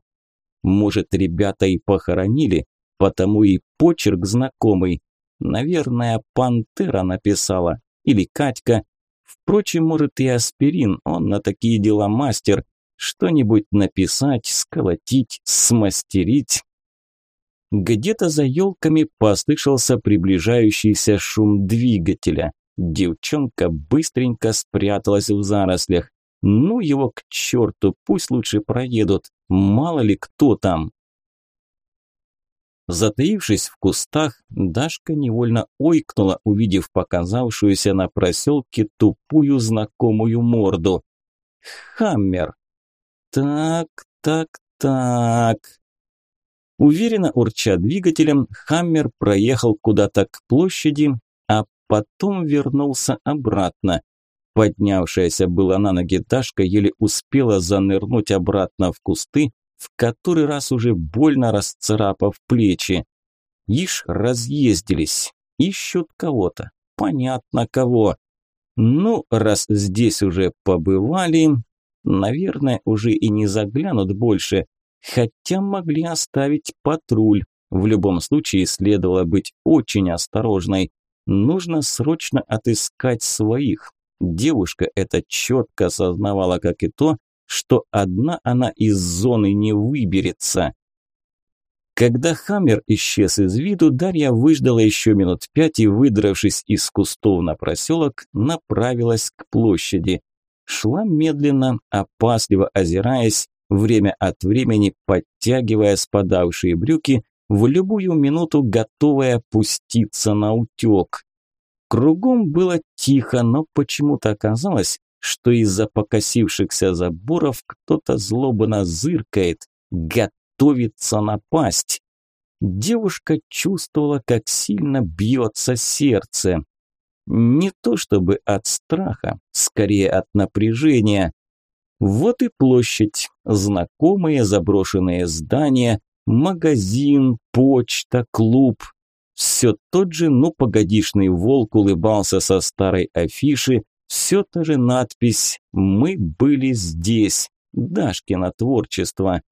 Может, ребята и похоронили, потому и почерк знакомый. Наверное, Пантера написала. Или Катька. Впрочем, может и аспирин, он на такие дела мастер. Что-нибудь написать, сколотить, смастерить. Где-то за елками послышался приближающийся шум двигателя. Девчонка быстренько спряталась в зарослях. Ну его к черту, пусть лучше проедут, мало ли кто там. Затаившись в кустах, Дашка невольно ойкнула, увидев показавшуюся на проселке тупую знакомую морду. Хаммер. Так, так, так. Уверенно урча двигателем, Хаммер проехал куда-то к площади, а потом вернулся обратно. Поднявшаяся была на ноги Дашка еле успела занырнуть обратно в кусты, в который раз уже больно расцарапав плечи. Ишь разъездились, ищут кого-то, понятно кого. Ну, раз здесь уже побывали, наверное, уже и не заглянут больше, хотя могли оставить патруль. В любом случае следовало быть очень осторожной. Нужно срочно отыскать своих. Девушка это четко осознавала, как и то, что одна она из зоны не выберется. Когда Хаммер исчез из виду, Дарья выждала еще минут пять и, выдравшись из кустов на проселок, направилась к площади. Шла медленно, опасливо озираясь, время от времени подтягивая спадавшие брюки, в любую минуту готовая пуститься на утек. Кругом было тихо, но почему-то оказалось, что из-за покосившихся заборов кто-то злобно зыркает, готовится напасть. Девушка чувствовала, как сильно бьется сердце. Не то чтобы от страха, скорее от напряжения. Вот и площадь, знакомые заброшенные здания, магазин, почта, клуб. Все тот же, ну погодишный волк улыбался со старой афиши, все та же надпись «Мы были здесь», Дашкино творчество.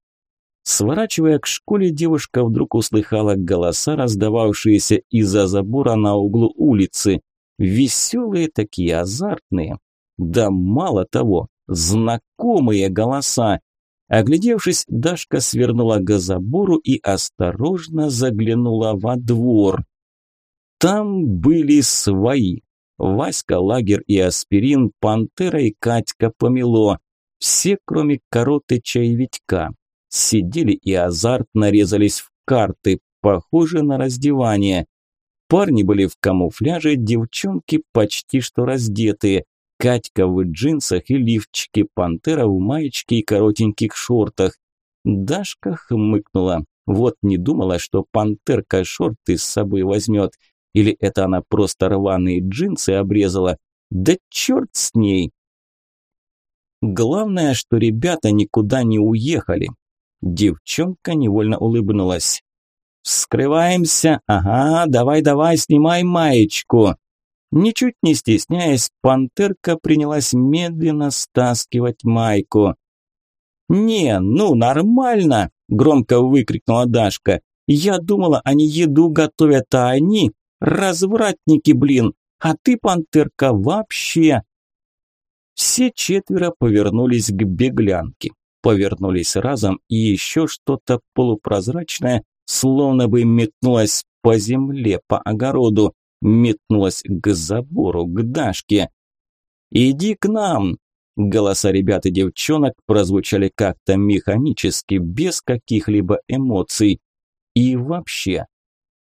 Сворачивая к школе, девушка вдруг услыхала голоса, раздававшиеся из-за забора на углу улицы. Веселые такие, азартные. Да мало того, знакомые голоса. Оглядевшись, Дашка свернула к забору и осторожно заглянула во двор. Там были свои. Васька, Лагер и Аспирин, Пантера и Катька помело. Все, кроме Коротыча и Витька. Сидели и азартно резались в карты, похоже на раздевание. Парни были в камуфляже, девчонки почти что раздетые. Катька в джинсах и лифчике, Пантера в маечке и коротеньких шортах. Дашка хмыкнула. Вот не думала, что Пантерка шорты с собой возьмет – или это она просто рваные джинсы обрезала? Да черт с ней! Главное, что ребята никуда не уехали. Девчонка невольно улыбнулась. «Вскрываемся! Ага, давай-давай, снимай маечку!» Ничуть не стесняясь, пантерка принялась медленно стаскивать майку. «Не, ну нормально!» – громко выкрикнула Дашка. «Я думала, они еду готовят, а они Развратники, блин! А ты, пантерка, вообще!» Все четверо повернулись к беглянке. Повернулись разом, и еще что-то полупрозрачное, словно бы метнулось по земле, по огороду, метнулось к забору, к Дашке. «Иди к нам!» Голоса ребят и девчонок прозвучали как-то механически, без каких-либо эмоций. И вообще,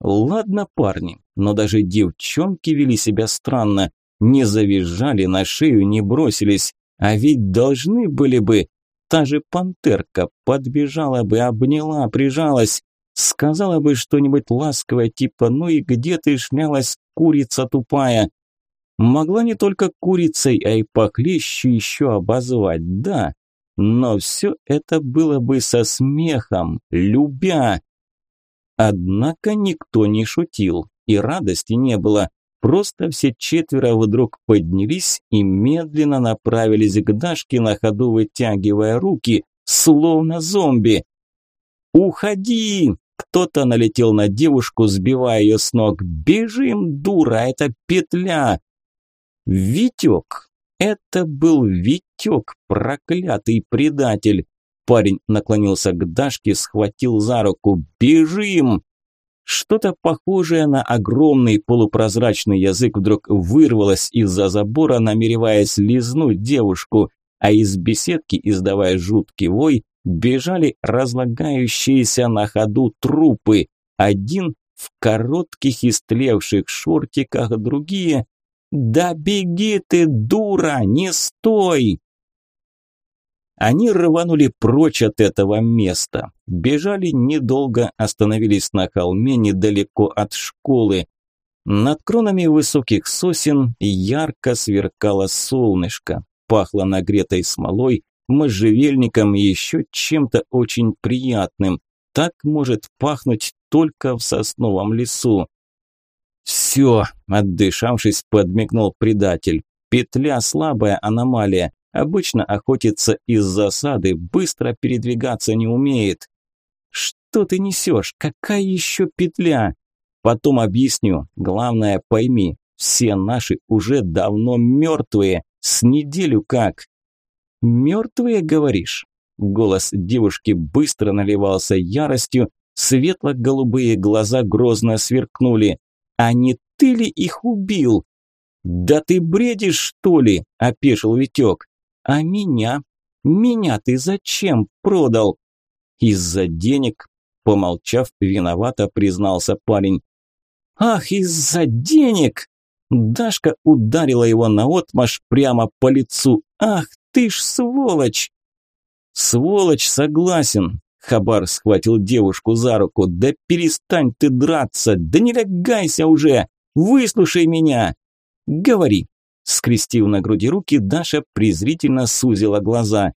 ладно, парни, но даже девчонки вели себя странно, не завизжали, на шею не бросились, а ведь должны были бы. Та же пантерка подбежала бы, обняла, прижалась, сказала бы что-нибудь ласковое, типа «ну и где ты шлялась, курица тупая?» Могла не только курицей, а и похлеще еще обозвать, да. Но все это было бы со смехом, любя. Однако никто не шутил и радости не было. Просто все четверо вдруг поднялись и медленно направились к Дашке на ходу, вытягивая руки, словно зомби. «Уходи!» Кто-то налетел на девушку, сбивая ее с ног. «Бежим, дура, это петля!» «Витек!» Это был Витек, проклятый предатель. Парень наклонился к Дашке, схватил за руку. «Бежим!» Что-то похожее на огромный полупрозрачный язык вдруг вырвалось из-за забора, намереваясь лизнуть девушку, а из беседки, издавая жуткий вой, бежали разлагающиеся на ходу трупы. Один в коротких истлевших шортиках, другие «Да беги ты, дура, не стой!» Они рванули прочь от этого места. Бежали недолго, остановились на холме недалеко от школы. Над кронами высоких сосен ярко сверкало солнышко, пахло нагретой смолой, можжевельником и еще чем-то очень приятным. Так может пахнуть только в сосновом лесу. «Все», – отдышавшись, подмигнул предатель. «Петля – слабая аномалия. Обычно охотится из засады, быстро передвигаться не умеет». «Что ты несешь? Какая еще петля?» «Потом объясню. Главное, пойми, все наши уже давно мертвые. С неделю как». «Мертвые, говоришь?» Голос девушки быстро наливался яростью, светло-голубые глаза грозно сверкнули. А не ты ли их убил? Да ты бредишь, что ли? Опешил Витек. А меня? Меня ты зачем продал? Из-за денег, помолчав, виновато признался парень. Ах, из-за денег! Дашка ударила его наотмашь прямо по лицу. Ах ты ж сволочь! Сволочь, согласен. Хабар схватил девушку за руку. «Да перестань ты драться! Да не лягайся уже! Выслушай меня!» «Говори!» Скрестив на груди руки, Даша презрительно сузила глаза.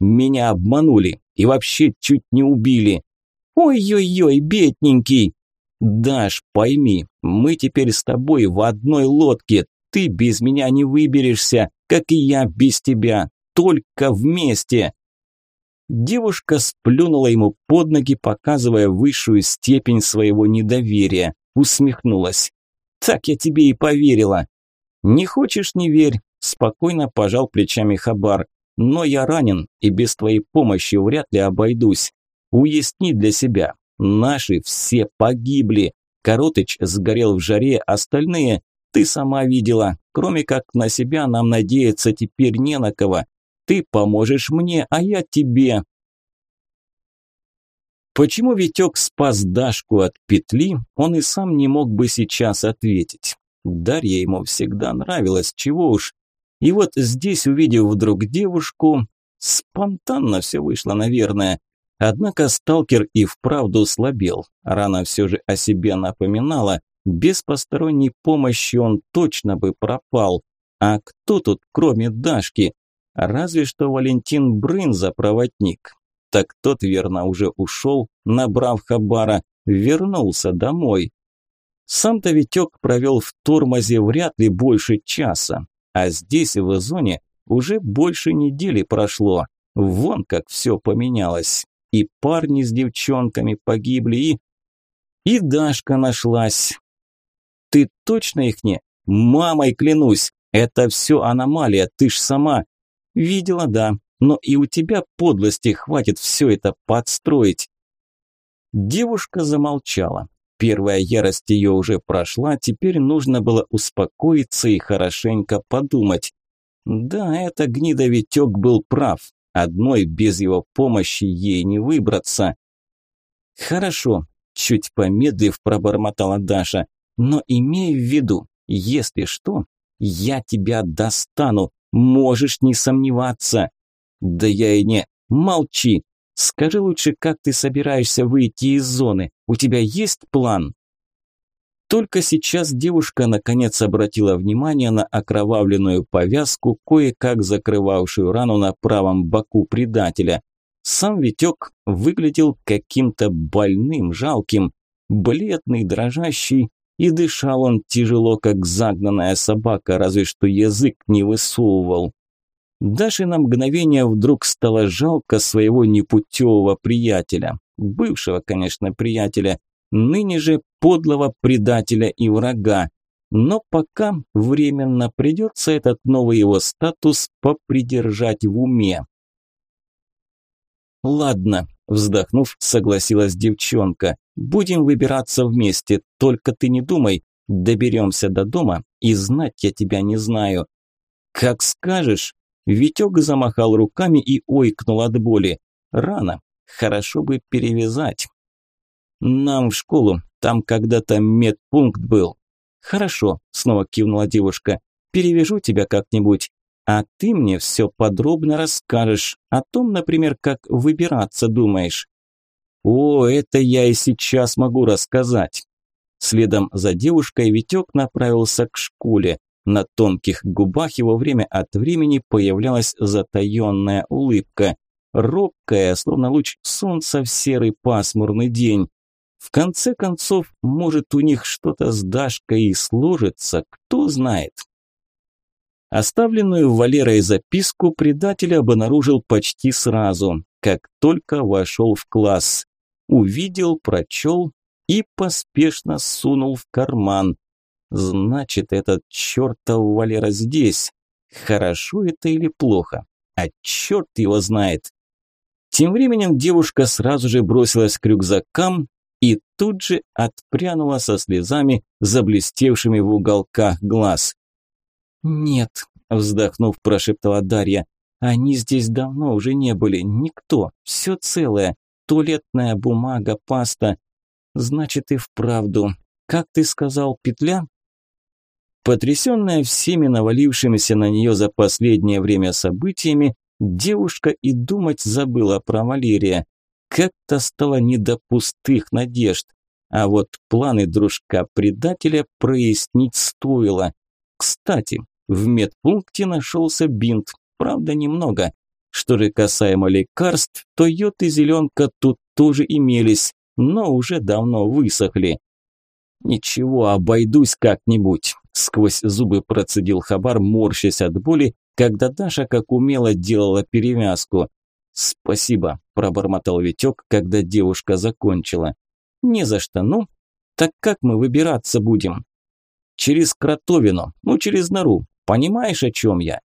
«Меня обманули и вообще чуть не убили!» «Ой-ой-ой, бедненький!» «Даш, пойми, мы теперь с тобой в одной лодке. Ты без меня не выберешься, как и я без тебя. Только вместе!» Девушка сплюнула ему под ноги, показывая высшую степень своего недоверия. Усмехнулась. «Так я тебе и поверила». «Не хочешь – не верь», – спокойно пожал плечами Хабар. «Но я ранен, и без твоей помощи вряд ли обойдусь. Уясни для себя. Наши все погибли. Коротыч сгорел в жаре, остальные ты сама видела. Кроме как на себя нам надеяться теперь не на кого. Ты поможешь мне, а я тебе. Почему Витек спас Дашку от петли, он и сам не мог бы сейчас ответить. Дарья ему всегда нравилась, чего уж. И вот здесь, увидев вдруг девушку, спонтанно все вышло, наверное. Однако сталкер и вправду слабел. Рана все же о себе напоминала. Без посторонней помощи он точно бы пропал. А кто тут, кроме Дашки? Разве что Валентин Брынза, проводник. Так тот, верно, уже ушел, набрав хабара, вернулся домой. Сам-то Витек провел в тормозе вряд ли больше часа, а здесь, в зоне, уже больше недели прошло. Вон как все поменялось. И парни с девчонками погибли, и... И Дашка нашлась. Ты точно их не? Мамой клянусь, это все аномалия, ты ж сама. Видела, да, но и у тебя подлости хватит все это подстроить. Девушка замолчала. Первая ярость ее уже прошла, теперь нужно было успокоиться и хорошенько подумать. Да, это гнида Витек был прав. Одной без его помощи ей не выбраться. Хорошо, чуть помедлив пробормотала Даша. Но имей в виду, если что, я тебя достану, можешь не сомневаться. Да я и не... Молчи. Скажи лучше, как ты собираешься выйти из зоны? У тебя есть план? Только сейчас девушка наконец обратила внимание на окровавленную повязку, кое-как закрывавшую рану на правом боку предателя. Сам Витек выглядел каким-то больным, жалким, бледный, дрожащий, и дышал он тяжело, как загнанная собака, разве что язык не высовывал. Даше на мгновение вдруг стало жалко своего непутевого приятеля. Бывшего, конечно, приятеля, ныне же подлого предателя и врага. Но пока временно придется этот новый его статус попридержать в уме. «Ладно», – вздохнув, согласилась девчонка. «Будем выбираться вместе, только ты не думай. Доберемся до дома, и знать я тебя не знаю». «Как скажешь», Витек замахал руками и ойкнул от боли. Рано. Хорошо бы перевязать. Нам в школу, там когда-то медпункт был. Хорошо, снова кивнула девушка. Перевяжу тебя как-нибудь. А ты мне все подробно расскажешь. О том, например, как выбираться думаешь. О, это я и сейчас могу рассказать. Следом за девушкой Витек направился к школе. На тонких губах его время от времени появлялась затаенная улыбка. Робкая, словно луч солнца в серый пасмурный день. В конце концов, может, у них что-то с Дашкой и сложится, кто знает. Оставленную Валерой записку предатель обнаружил почти сразу, как только вошел в класс. Увидел, прочел и поспешно сунул в карман. Значит, этот чертов Валера здесь. Хорошо это или плохо? А черт его знает. Тем временем девушка сразу же бросилась к рюкзакам и тут же отпрянула со слезами, заблестевшими в уголках глаз. «Нет», – вздохнув, прошептала Дарья, – «они здесь давно уже не были, никто, все целое, туалетная бумага, паста. Значит, и вправду. Как ты сказал, петля?» Потрясенная всеми навалившимися на нее за последнее время событиями, девушка и думать забыла про Валерия. Как-то стало не до пустых надежд. А вот планы дружка-предателя прояснить стоило. Кстати, в медпункте нашелся бинт, правда немного. Что же касаемо лекарств, то йод и зеленка тут тоже имелись, но уже давно высохли. «Ничего, обойдусь как-нибудь», – сквозь зубы процедил Хабар, морщась от боли, когда Даша как умело делала перевязку. «Спасибо», – пробормотал Витек, когда девушка закончила. «Не за что, ну? Так как мы выбираться будем?» «Через Кротовину, ну через нору. Понимаешь, о чем я?»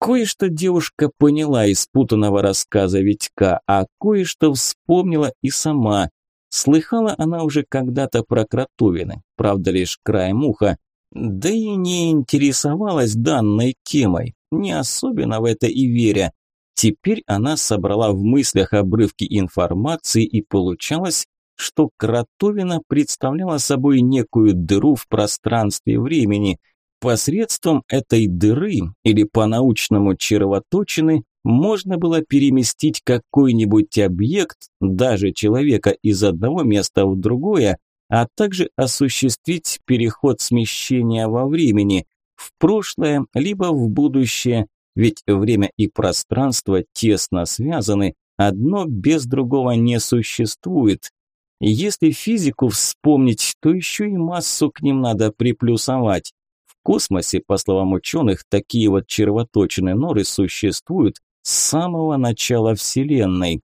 Кое-что девушка поняла из путанного рассказа Витька, а кое-что вспомнила и сама. Слыхала она уже когда-то про кротовины, правда лишь краем уха, да и не интересовалась данной темой, не особенно в это и веря. Теперь она собрала в мыслях обрывки информации и получалось, что кротовина представляла собой некую дыру в пространстве времени. Посредством этой дыры, или по-научному червоточины, можно было переместить какой-нибудь объект, даже человека, из одного места в другое, а также осуществить переход смещения во времени, в прошлое либо в будущее, ведь время и пространство тесно связаны, одно без другого не существует. Если физику вспомнить, то еще и массу к ним надо приплюсовать. Космосе, по словам ученых, такие вот червоточины норы существуют с самого начала Вселенной.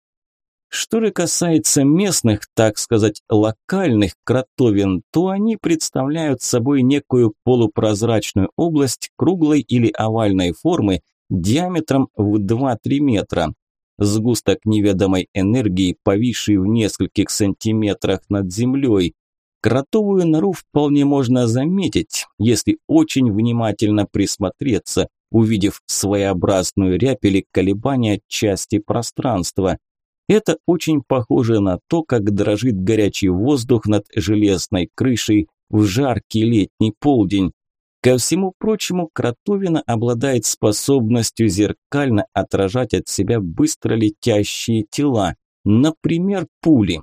Что же касается местных, так сказать, локальных кротовин, то они представляют собой некую полупрозрачную область круглой или овальной формы диаметром в 2-3 метра. Сгусток неведомой энергии, повисший в нескольких сантиметрах над землей. Кротовую нору вполне можно заметить, если очень внимательно присмотреться, увидев своеобразную рябь или колебания части пространства. Это очень похоже на то, как дрожит горячий воздух над железной крышей в жаркий летний полдень. Ко всему прочему, кротовина обладает способностью зеркально отражать от себя быстро летящие тела, например, пули.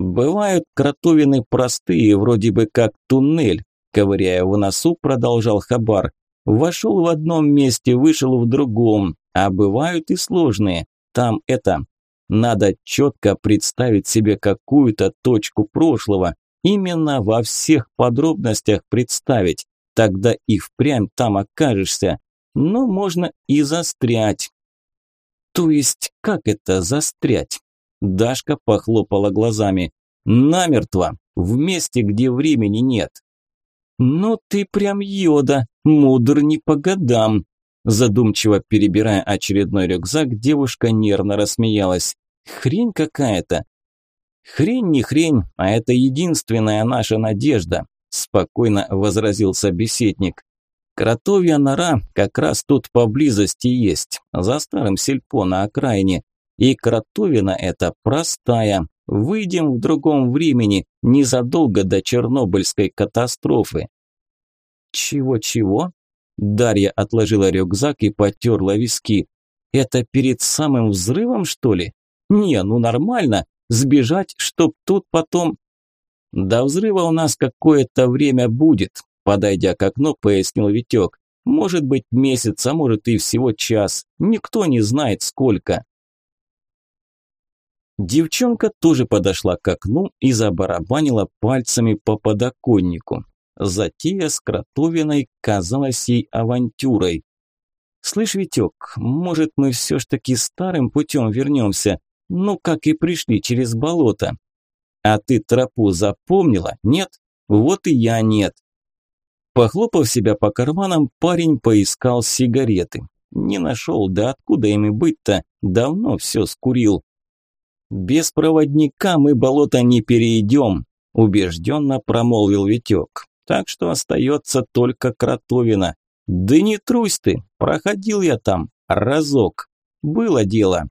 Бывают кротовины простые, вроде бы как туннель, ковыряя в носу, продолжал Хабар. Вошел в одном месте, вышел в другом, а бывают и сложные. Там это, надо четко представить себе какую-то точку прошлого, именно во всех подробностях представить тогда и впрямь там окажешься. Но можно и застрять. То есть, как это застрять? Дашка похлопала глазами. Намертво, в месте, где времени нет. Ну ты прям йода, мудр не по годам. Задумчиво перебирая очередной рюкзак, девушка нервно рассмеялась. Хрень какая-то. Хрень не хрень, а это единственная наша надежда спокойно возразил собеседник. Кротовья нора как раз тут поблизости есть, за старым сельпо на окраине. И кротовина эта простая, Выйдем в другом времени, незадолго до Чернобыльской катастрофы. Чего-чего? Дарья отложила рюкзак и потерла виски. Это перед самым взрывом, что ли? Не, ну нормально. Сбежать, чтоб тут потом... До взрыва у нас какое-то время будет, подойдя к окну, пояснил Витек. Может быть месяц, а может и всего час. Никто не знает сколько. Девчонка тоже подошла к окну и забарабанила пальцами по подоконнику. Затея с кротовиной казалась ей авантюрой. «Слышь, Витек, может, мы все ж таки старым путем вернемся? Ну, как и пришли через болото. А ты тропу запомнила? Нет? Вот и я нет. Похлопав себя по карманам, парень поискал сигареты. Не нашел, да откуда им и быть-то? Давно все скурил. «Без проводника мы болото не перейдем», – убежденно промолвил Витек. «Так что остается только кротовина. Да не трусь ты, проходил я там разок. Было дело».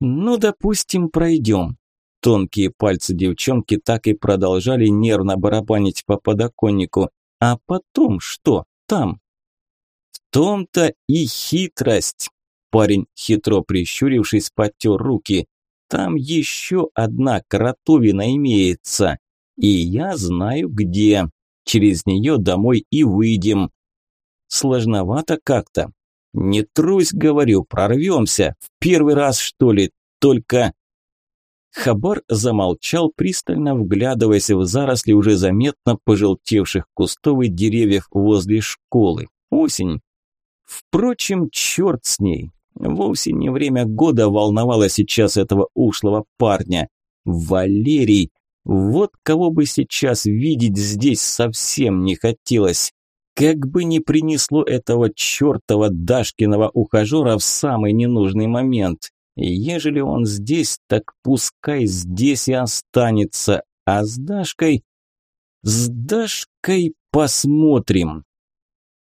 «Ну, допустим, пройдем». Тонкие пальцы девчонки так и продолжали нервно барабанить по подоконнику. «А потом что там?» «В том-то и хитрость». Парень, хитро прищурившись, потер руки. «Там еще одна кротовина имеется, и я знаю где. Через нее домой и выйдем». «Сложновато как-то. «Не трусь, говорю, прорвемся. В первый раз, что ли? Только...» Хабар замолчал, пристально вглядываясь в заросли уже заметно пожелтевших кустов и деревьев возле школы. Осень. Впрочем, черт с ней. Вовсе не время года волновало сейчас этого ушлого парня. Валерий. Вот кого бы сейчас видеть здесь совсем не хотелось. Как бы не принесло этого чертова Дашкиного ухажера в самый ненужный момент. Ежели он здесь, так пускай здесь и останется. А с Дашкой... С Дашкой посмотрим.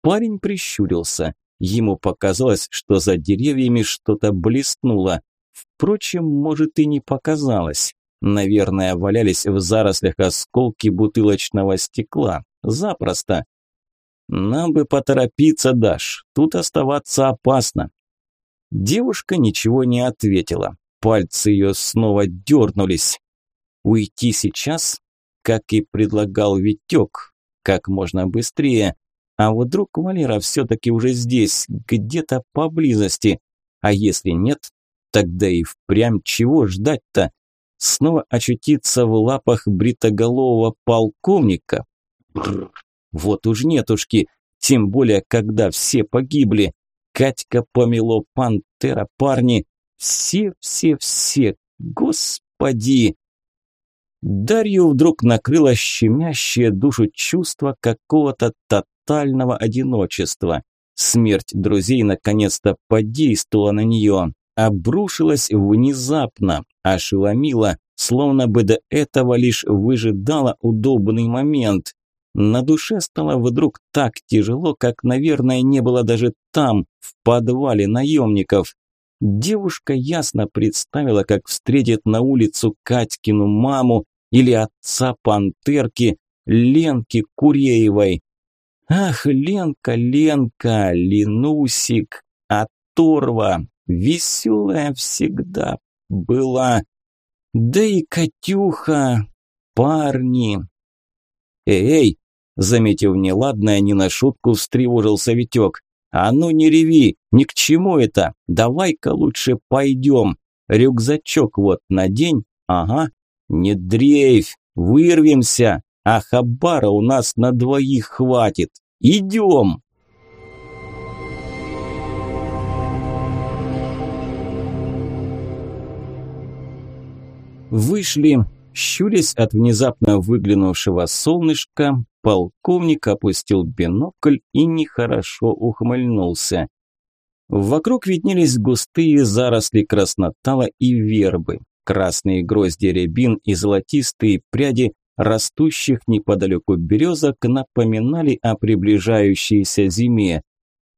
Парень прищурился. Ему показалось, что за деревьями что-то блеснуло. Впрочем, может и не показалось. Наверное, валялись в зарослях осколки бутылочного стекла. Запросто. «Нам бы поторопиться, Даш, тут оставаться опасно». Девушка ничего не ответила. Пальцы ее снова дернулись. «Уйти сейчас?» Как и предлагал Витек, как можно быстрее. А вдруг Валера все-таки уже здесь, где-то поблизости? А если нет, тогда и впрямь чего ждать-то? Снова очутиться в лапах бритоголового полковника? Бррр. Вот уж нетушки, тем более, когда все погибли. Катька помело, пантера, парни. Все-все-все, господи! Дарью вдруг накрыло щемящее душу чувство какого-то тотального одиночества. Смерть друзей наконец-то подействовала на нее, обрушилась внезапно, ошеломила, словно бы до этого лишь выжидала удобный момент. На душе стало вдруг так тяжело, как, наверное, не было даже там, в подвале наемников. Девушка ясно представила, как встретит на улицу Катькину маму или отца Пантерки, Ленки Куреевой. Ах, Ленка, Ленка, Ленусик, оторва, веселая всегда была. Да и Катюха, парни. Эй, Заметив неладное, не на шутку встревожился Витек. «А ну не реви, ни к чему это, давай-ка лучше пойдем. Рюкзачок вот надень, ага, не дрейфь, вырвемся, а хабара у нас на двоих хватит. Идем!» Вышли, щурясь от внезапно выглянувшего солнышка, Полковник опустил бинокль и нехорошо ухмыльнулся. Вокруг виднелись густые заросли краснотала и вербы, красные грозди рябин и золотистые пряди растущих неподалеку березок напоминали о приближающейся зиме.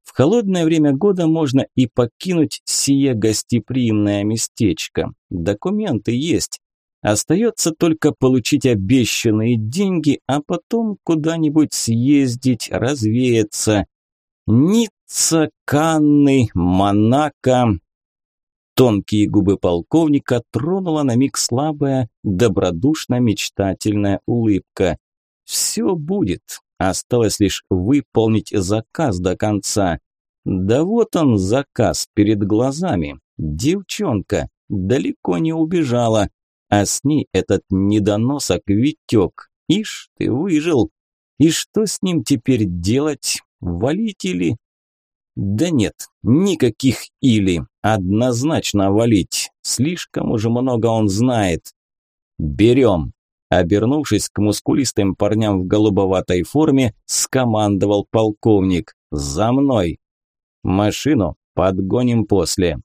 В холодное время года можно и покинуть сие гостеприимное местечко. Документы есть, Остается только получить обещанные деньги, а потом куда-нибудь съездить, развеяться. Ницца, Канны, Монако. Тонкие губы полковника тронула на миг слабая, добродушно-мечтательная улыбка. Все будет, осталось лишь выполнить заказ до конца. Да вот он заказ перед глазами. Девчонка далеко не убежала, а с ней этот недоносок Витек. Ишь ты, выжил. И что с ним теперь делать? Валить или... Да нет, никаких или. Однозначно валить. Слишком уже много он знает. Берем. Обернувшись к мускулистым парням в голубоватой форме, скомандовал полковник. «За мной!» «Машину подгоним после».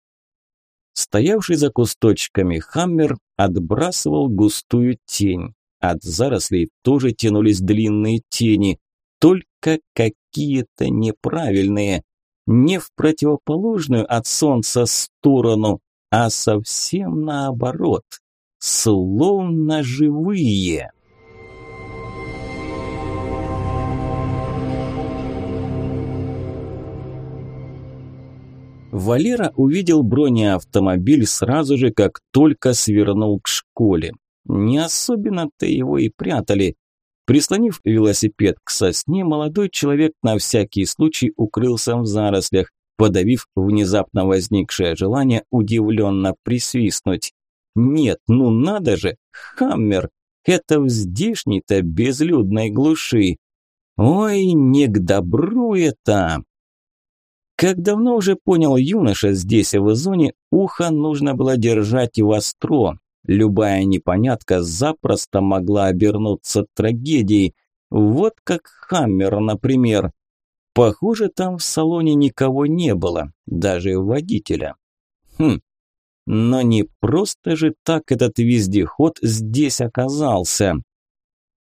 Стоявший за кусточками Хаммер отбрасывал густую тень. От зарослей тоже тянулись длинные тени, только какие-то неправильные. Не в противоположную от солнца сторону, а совсем наоборот, словно живые. Валера увидел бронеавтомобиль сразу же, как только свернул к школе. Не особенно-то его и прятали. Прислонив велосипед к сосне, молодой человек на всякий случай укрылся в зарослях, подавив внезапно возникшее желание удивленно присвистнуть. «Нет, ну надо же! Хаммер! Это в здешней-то безлюдной глуши! Ой, не к добру это!» Как давно уже понял юноша здесь, в зоне, ухо нужно было держать востро. Любая непонятка запросто могла обернуться трагедией. Вот как Хаммер, например. Похоже, там в салоне никого не было, даже водителя. Хм, но не просто же так этот вездеход здесь оказался.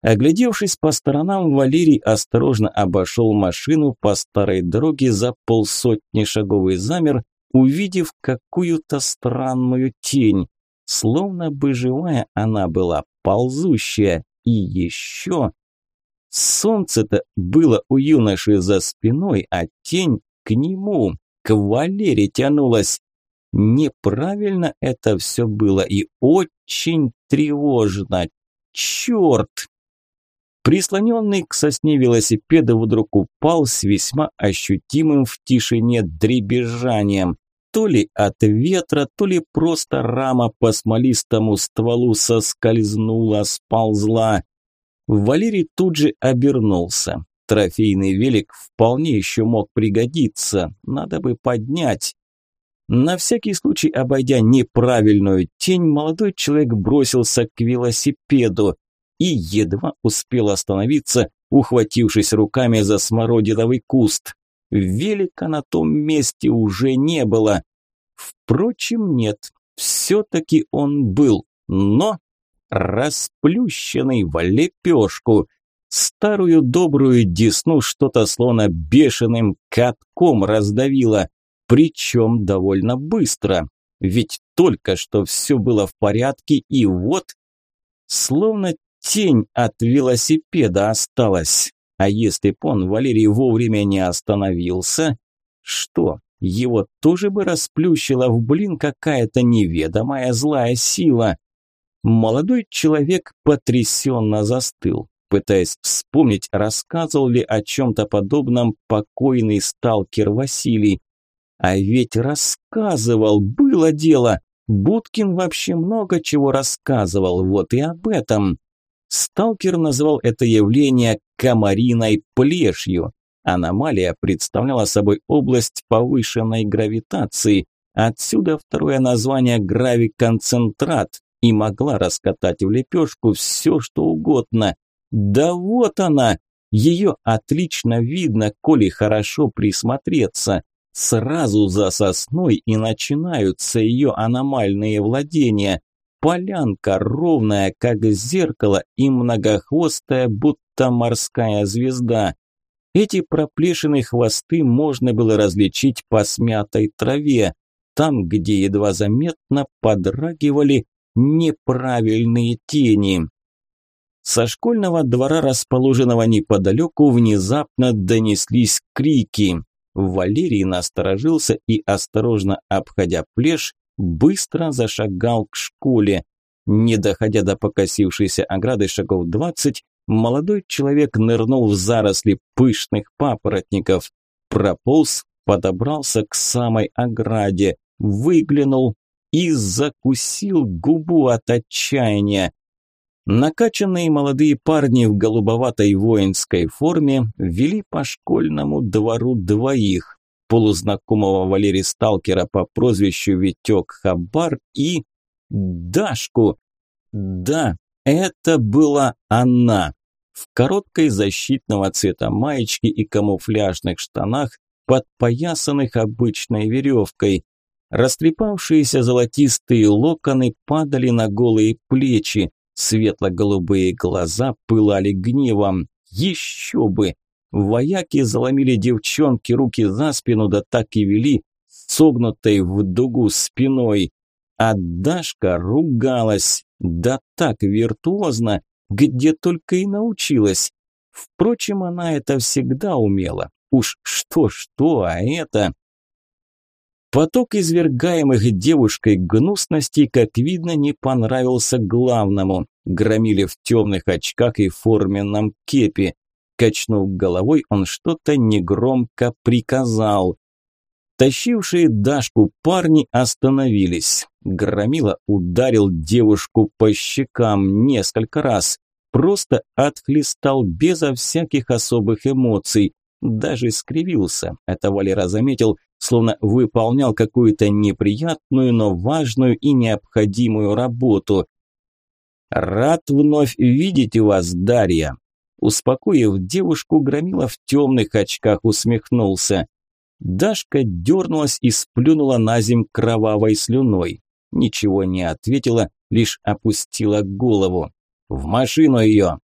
Оглядевшись по сторонам, Валерий осторожно обошел машину по старой дороге за полсотни шагов и замер, увидев какую-то странную тень. Словно бы живая она была, ползущая. И еще... Солнце-то было у юноши за спиной, а тень к нему, к Валере тянулась. Неправильно это все было и очень тревожно. Черт! Прислоненный к сосне велосипеда вдруг упал с весьма ощутимым в тишине дребезжанием. То ли от ветра, то ли просто рама по смолистому стволу соскользнула, сползла. Валерий тут же обернулся. Трофейный велик вполне еще мог пригодиться, надо бы поднять. На всякий случай, обойдя неправильную тень, молодой человек бросился к велосипеду и едва успел остановиться, ухватившись руками за смородиновый куст. Велика на том месте уже не было. Впрочем, нет, все-таки он был, но расплющенный в лепешку. Старую добрую десну что-то словно бешеным катком раздавило, причем довольно быстро. Ведь только что все было в порядке, и вот, словно Тень от велосипеда осталась. А если б он, Валерий, вовремя не остановился, что, его тоже бы расплющила в блин какая-то неведомая злая сила? Молодой человек потрясенно застыл, пытаясь вспомнить, рассказывал ли о чем-то подобном покойный сталкер Василий. А ведь рассказывал, было дело. Будкин вообще много чего рассказывал, вот и об этом. Сталкер назвал это явление комариной плешью. Аномалия представляла собой область повышенной гравитации, отсюда второе название гравиконцентрат и могла раскатать в лепешку все, что угодно. Да вот она! Ее отлично видно, коли хорошо присмотреться. Сразу за сосной и начинаются ее аномальные владения. Полянка ровная, как зеркало, и многохвостая, будто морская звезда. Эти проплешины хвосты можно было различить по смятой траве, там, где едва заметно подрагивали неправильные тени. Со школьного двора, расположенного неподалеку, внезапно донеслись крики. Валерий насторожился и, осторожно обходя плешь, быстро зашагал к школе. Не доходя до покосившейся ограды шагов двадцать, молодой человек нырнул в заросли пышных папоротников, прополз, подобрался к самой ограде, выглянул и закусил губу от отчаяния. Накачанные молодые парни в голубоватой воинской форме вели по школьному двору двоих. Полузнакомого Валерий Сталкера по прозвищу Витек Хабар и Дашку. Да, это была она. В короткой защитного цвета маечке и камуфляжных штанах, подпоясанных обычной веревкой. Растрепавшиеся золотистые локоны падали на голые плечи, светло-голубые глаза пылали гневом. Еще бы! Вояки заломили девчонке руки за спину, да так и вели, согнутой в дугу спиной. А Дашка ругалась, да так виртуозно, где только и научилась. Впрочем, она это всегда умела. Уж что-что, а это... Поток извергаемых девушкой гнусностей, как видно, не понравился главному. Громили в темных очках и форменном кепи. Качнув головой, он что-то негромко приказал. Тащившие Дашку парни остановились. Громила ударил девушку по щекам несколько раз. Просто отхлестал безо всяких особых эмоций. Даже скривился. Это Валера заметил, словно выполнял какую-то неприятную, но важную и необходимую работу. «Рад вновь видеть вас, Дарья!» Успокоив девушку, Громила в темных очках усмехнулся. Дашка дернулась и сплюнула на земь кровавой слюной. Ничего не ответила, лишь опустила голову. «В машину ее!»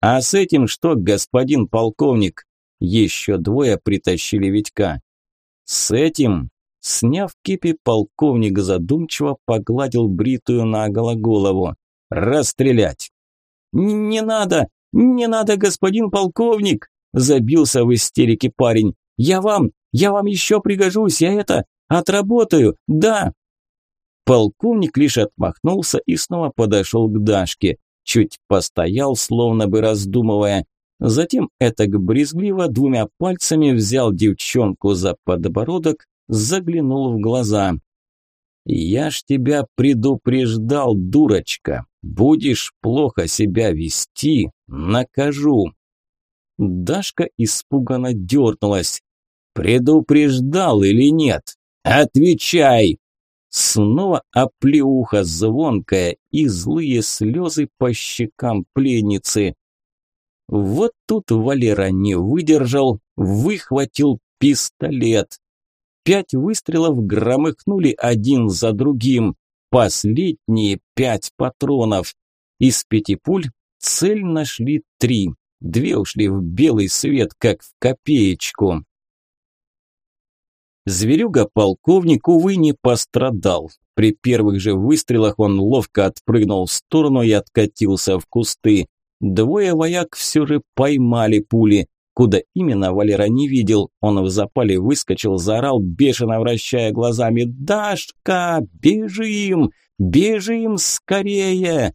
«А с этим что, господин полковник?» Еще двое притащили Витька. «С этим?» Сняв кипи, полковник задумчиво погладил бритую наголо голову. «Расстрелять!» «Не надо! Не надо, господин полковник!» Забился в истерике парень. «Я вам, я вам еще пригожусь, я это, отработаю, да!» Полковник лишь отмахнулся и снова подошел к Дашке. Чуть постоял, словно бы раздумывая. Затем этак брезгливо двумя пальцами взял девчонку за подбородок, заглянул в глаза. «Я ж тебя предупреждал, дурочка. Будешь плохо себя вести, накажу». Дашка испуганно дернулась. «Предупреждал или нет? Отвечай!» Снова оплеуха звонкая и злые слезы по щекам пленницы. Вот тут Валера не выдержал, выхватил пистолет. Пять выстрелов громыхнули один за другим. Последние пять патронов. Из пяти пуль цель нашли три. Две ушли в белый свет, как в копеечку. Зверюга-полковник, увы, не пострадал. При первых же выстрелах он ловко отпрыгнул в сторону и откатился в кусты. Двое вояк все же поймали пули. Куда именно, Валера не видел. Он в запале выскочил, заорал, бешено вращая глазами. «Дашка, бежим! Бежим скорее!»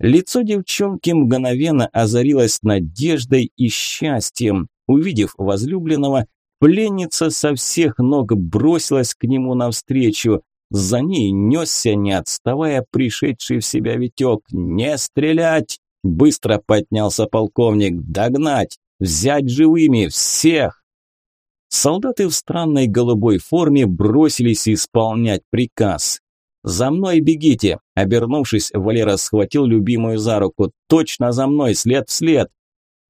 Лицо девчонки мгновенно озарилось надеждой и счастьем. Увидев возлюбленного, пленница со всех ног бросилась к нему навстречу. За ней несся, не отставая, пришедший в себя Витек. «Не стрелять!» Быстро поднялся полковник. «Догнать! Взять живыми! Всех!» Солдаты в странной голубой форме бросились исполнять приказ. «За мной бегите!» Обернувшись, Валера схватил любимую за руку. «Точно за мной! След в след!»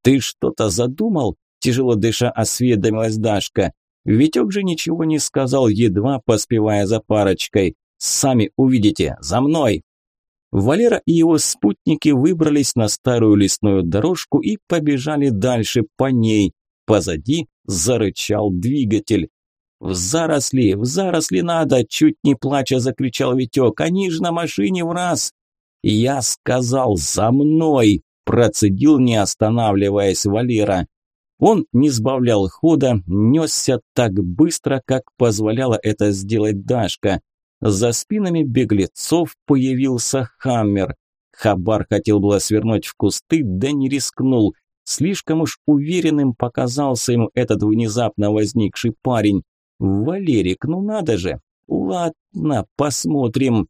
«Ты что-то задумал?» Тяжело дыша осведомилась Дашка. Витек же ничего не сказал, едва поспевая за парочкой. «Сами увидите! За мной!» Валера и его спутники выбрались на старую лесную дорожку и побежали дальше по ней. Позади зарычал двигатель. «В заросли, в заросли надо!» – чуть не плача закричал Витек. «Они же на машине в раз!» «Я сказал, за мной!» – процедил, не останавливаясь Валера. Он не сбавлял хода, несся так быстро, как позволяла это сделать Дашка. За спинами беглецов появился Хаммер. Хабар хотел было свернуть в кусты, да не рискнул. Слишком уж уверенным показался ему этот внезапно возникший парень. «Валерик, ну надо же! Ладно, посмотрим».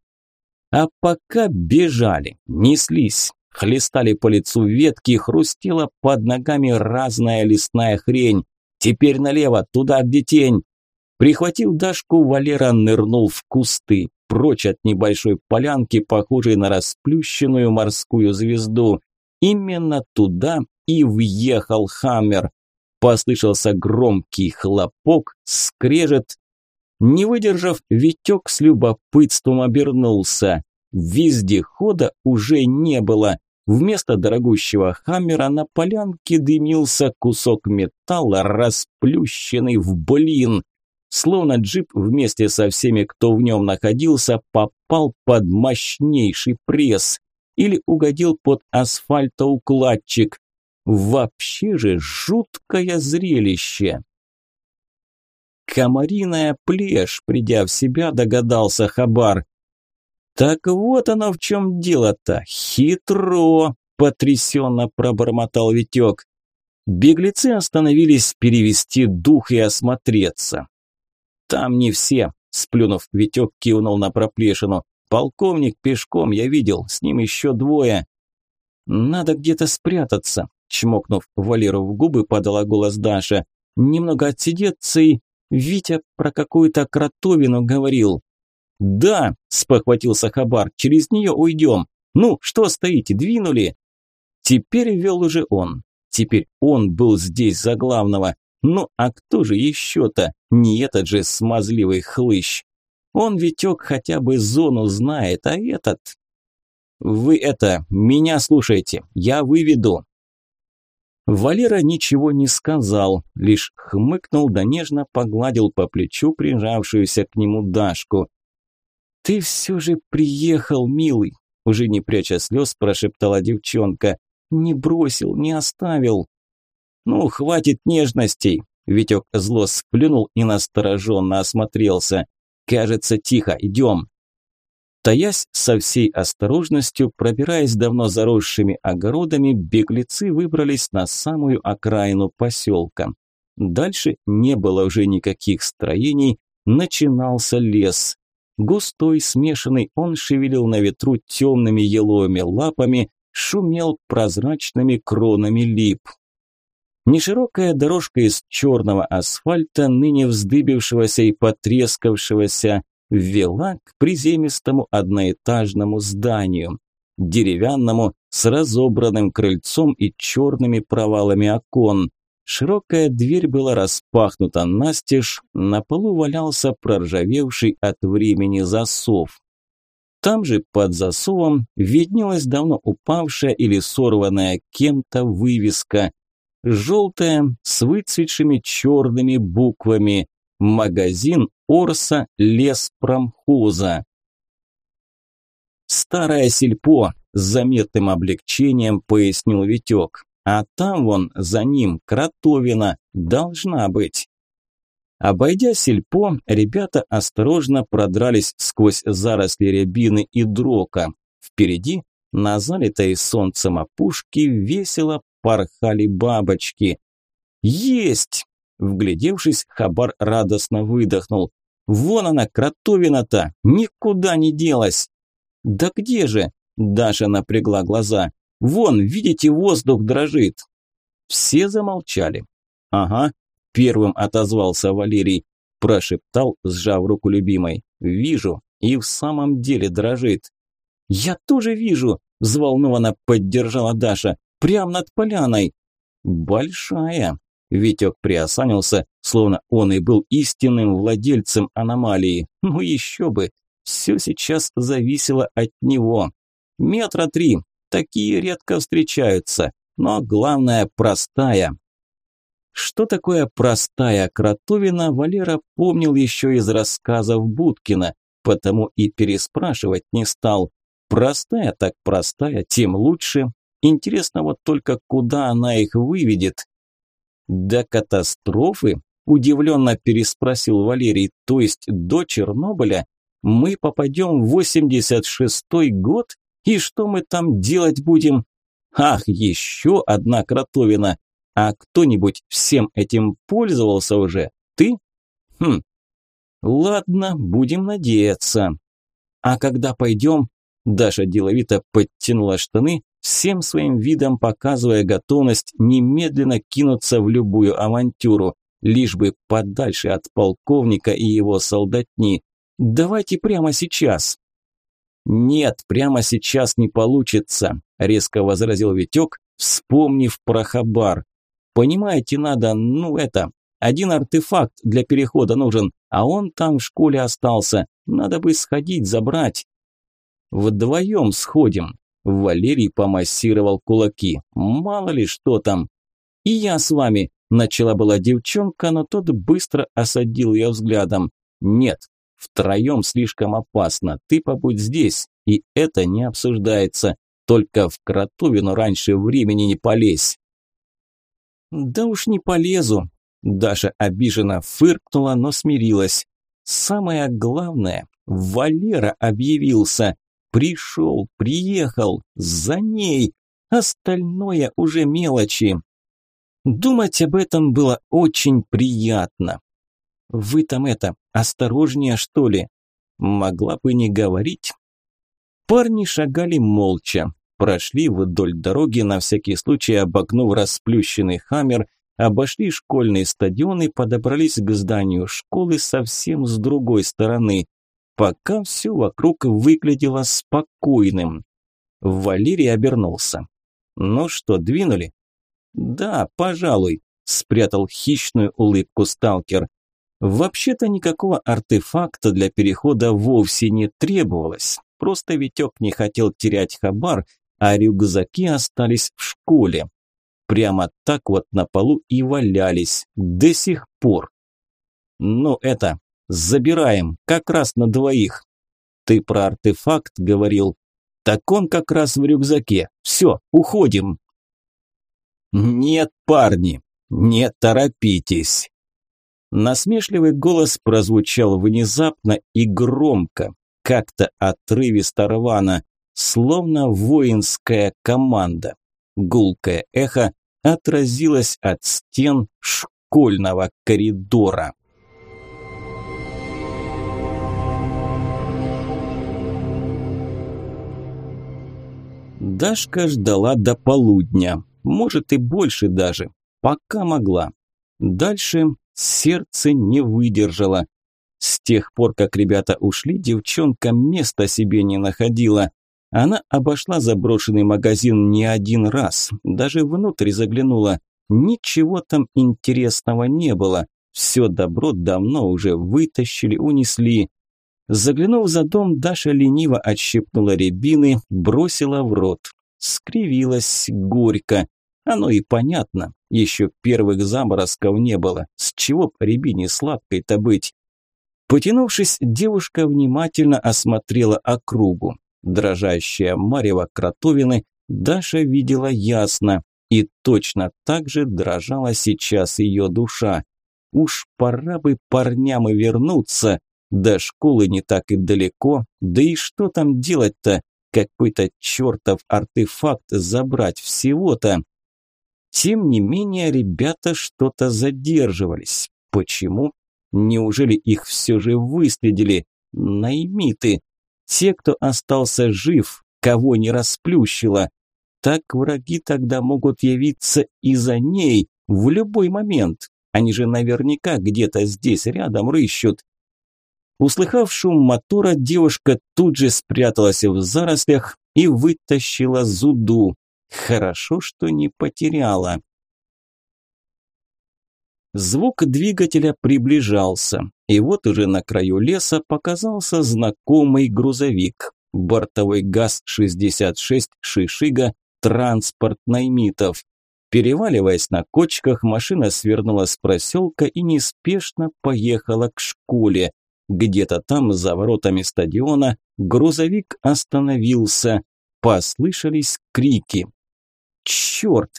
А пока бежали, неслись, хлестали по лицу ветки, хрустела под ногами разная лесная хрень. «Теперь налево, туда, где тень!» Прихватил Дашку, Валера нырнул в кусты, прочь от небольшой полянки, похожей на расплющенную морскую звезду. Именно туда и въехал Хаммер. Послышался громкий хлопок, скрежет. Не выдержав, Витек с любопытством обернулся. Вездехода уже не было. Вместо дорогущего хаммера на полянке дымился кусок металла, расплющенный в блин. Словно джип вместе со всеми, кто в нем находился, попал под мощнейший пресс или угодил под асфальтоукладчик. Вообще же жуткое зрелище. Комариная плешь, придя в себя, догадался Хабар. Так вот оно в чем дело-то. Хитро, потрясенно пробормотал Витек. Беглецы остановились перевести дух и осмотреться. Там не все, сплюнув, Витек кивнул на проплешину. Полковник пешком, я видел, с ним еще двое. Надо где-то спрятаться, чмокнув Валеру в губы, подала голос Даша. Немного отсидеться и... Витя про какую-то кротовину говорил. «Да», – спохватился Хабар, – «через нее уйдем. Ну, что стоите, двинули?» Теперь вел уже он. Теперь он был здесь за главного. Ну, а кто же еще-то? Не этот же смазливый хлыщ. Он, Витек, хотя бы зону знает, а этот... Вы это, меня слушайте, я выведу. Валера ничего не сказал, лишь хмыкнул да нежно погладил по плечу прижавшуюся к нему Дашку. «Ты все же приехал, милый!» Уже не пряча слез, прошептала девчонка. «Не бросил, не оставил!» «Ну, хватит нежностей!» Витек зло сплюнул и настороженно осмотрелся. «Кажется, тихо, идем!» Таясь со всей осторожностью, пробираясь давно заросшими огородами, беглецы выбрались на самую окраину поселка. Дальше не было уже никаких строений, начинался лес. Густой, смешанный, он шевелил на ветру темными еловыми лапами, шумел прозрачными кронами лип. Неширокая дорожка из черного асфальта, ныне вздыбившегося и потрескавшегося, вела к приземистому одноэтажному зданию, деревянному, с разобранным крыльцом и черными провалами окон. Широкая дверь была распахнута настежь, на полу валялся проржавевший от времени засов. Там же под засовом виднелась давно упавшая или сорванная кем-то вывеска. Желтая, с выцветшими черными буквами Магазин Орса леспромхоза. Старое сельпо с заметным облегчением пояснил Витек. А там вон за ним кротовина должна быть. Обойдя сельпо, ребята осторожно продрались сквозь заросли рябины и дрока. Впереди, на залитой солнцем опушке, весело порхали бабочки. «Есть!» Вглядевшись, Хабар радостно выдохнул. «Вон она, кротовина-то! Никуда не делась!» «Да где же?» – Даша напрягла глаза. «Вон, видите, воздух дрожит!» Все замолчали. «Ага», – первым отозвался Валерий. Прошептал, сжав руку любимой. «Вижу, и в самом деле дрожит». «Я тоже вижу!» – взволнованно поддержала Даша. «Прям над поляной!» «Большая!» Витек приосанился, словно он и был истинным владельцем аномалии. Ну еще бы, все сейчас зависело от него. Метра три, такие редко встречаются, но главное простая. Что такое простая кротовина, Валера помнил еще из рассказов Будкина, потому и переспрашивать не стал. Простая так простая, тем лучше. Интересно вот только, куда она их выведет. До катастрофы? Удивленно переспросил Валерий. То есть до Чернобыля? Мы попадем в 86-й год? И что мы там делать будем? Ах, еще одна кротовина. А кто-нибудь всем этим пользовался уже? Ты? Хм. Ладно, будем надеяться. А когда пойдем? Даша деловито подтянула штаны, всем своим видом показывая готовность немедленно кинуться в любую авантюру, лишь бы подальше от полковника и его солдатни. Давайте прямо сейчас. Нет, прямо сейчас не получится, резко возразил Витек, вспомнив про хабар. Понимаете, надо, ну это, один артефакт для перехода нужен, а он там в школе остался. Надо бы сходить, забрать. Вдвоем сходим. Валерий помассировал кулаки. Мало ли что там. И я с вами. Начала была девчонка, но тот быстро осадил ее взглядом. Нет, втроем слишком опасно. Ты побудь здесь. И это не обсуждается. Только в кротовину раньше времени не полезь. «Да уж не полезу», – Даша обиженно фыркнула, но смирилась. «Самое главное, Валера объявился. Пришел, приехал, за ней. Остальное уже мелочи». Думать об этом было очень приятно. «Вы там это, осторожнее, что ли?» Могла бы не говорить. Парни шагали молча. Прошли вдоль дороги, на всякий случай обогнув расплющенный хаммер, обошли школьный стадион и подобрались к зданию школы совсем с другой стороны. Пока все вокруг выглядело спокойным. Валерий обернулся. «Ну что, двинули?» «Да, пожалуй», – спрятал хищную улыбку сталкер. Вообще-то никакого артефакта для перехода вовсе не требовалось. Просто Витек не хотел терять хабар а рюкзаки остались в школе. Прямо так вот на полу и валялись до сих пор. Ну это, забираем, как раз на двоих. Ты про артефакт говорил. Так он как раз в рюкзаке. Все, уходим. Нет, парни, не торопитесь. Насмешливый голос прозвучал внезапно и громко, как-то отрывисто рвано словно воинская команда. Гулкое эхо отразилось от стен школьного коридора. Дашка ждала до полудня, может и больше даже, пока могла. Дальше сердце не выдержало. С тех пор, как ребята ушли, девчонка места себе не находила. Она обошла заброшенный магазин не один раз, даже внутрь заглянула. Ничего там интересного не было. Все добро давно уже вытащили, унесли. Заглянув за дом, Даша лениво отщипнула рябины, бросила в рот. Скривилась горько. Оно и понятно. Еще первых заморозков не было. С чего по рябине сладкой-то быть? Потянувшись, девушка внимательно осмотрела округу. Дрожащая марево кротовины Даша видела ясно, и точно так же дрожала сейчас ее душа. Уж пора бы парням и вернуться. До школы не так и далеко, да и что там делать-то? Какой-то чертов артефакт забрать всего-то. Тем не менее, ребята что-то задерживались. Почему? Неужели их все же выследили? Наймиты. Те, кто остался жив, кого не расплющило. Так враги тогда могут явиться и за ней в любой момент. Они же наверняка где-то здесь рядом рыщут. Услыхав шум мотора, девушка тут же спряталась в зарослях и вытащила зуду. Хорошо, что не потеряла. Звук двигателя приближался, и вот уже на краю леса показался знакомый грузовик. Бортовой ГАЗ-66 «Шишига» транспорт наймитов. Переваливаясь на кочках, машина свернула с проселка и неспешно поехала к школе. Где-то там, за воротами стадиона, грузовик остановился. Послышались крики. «Черт!»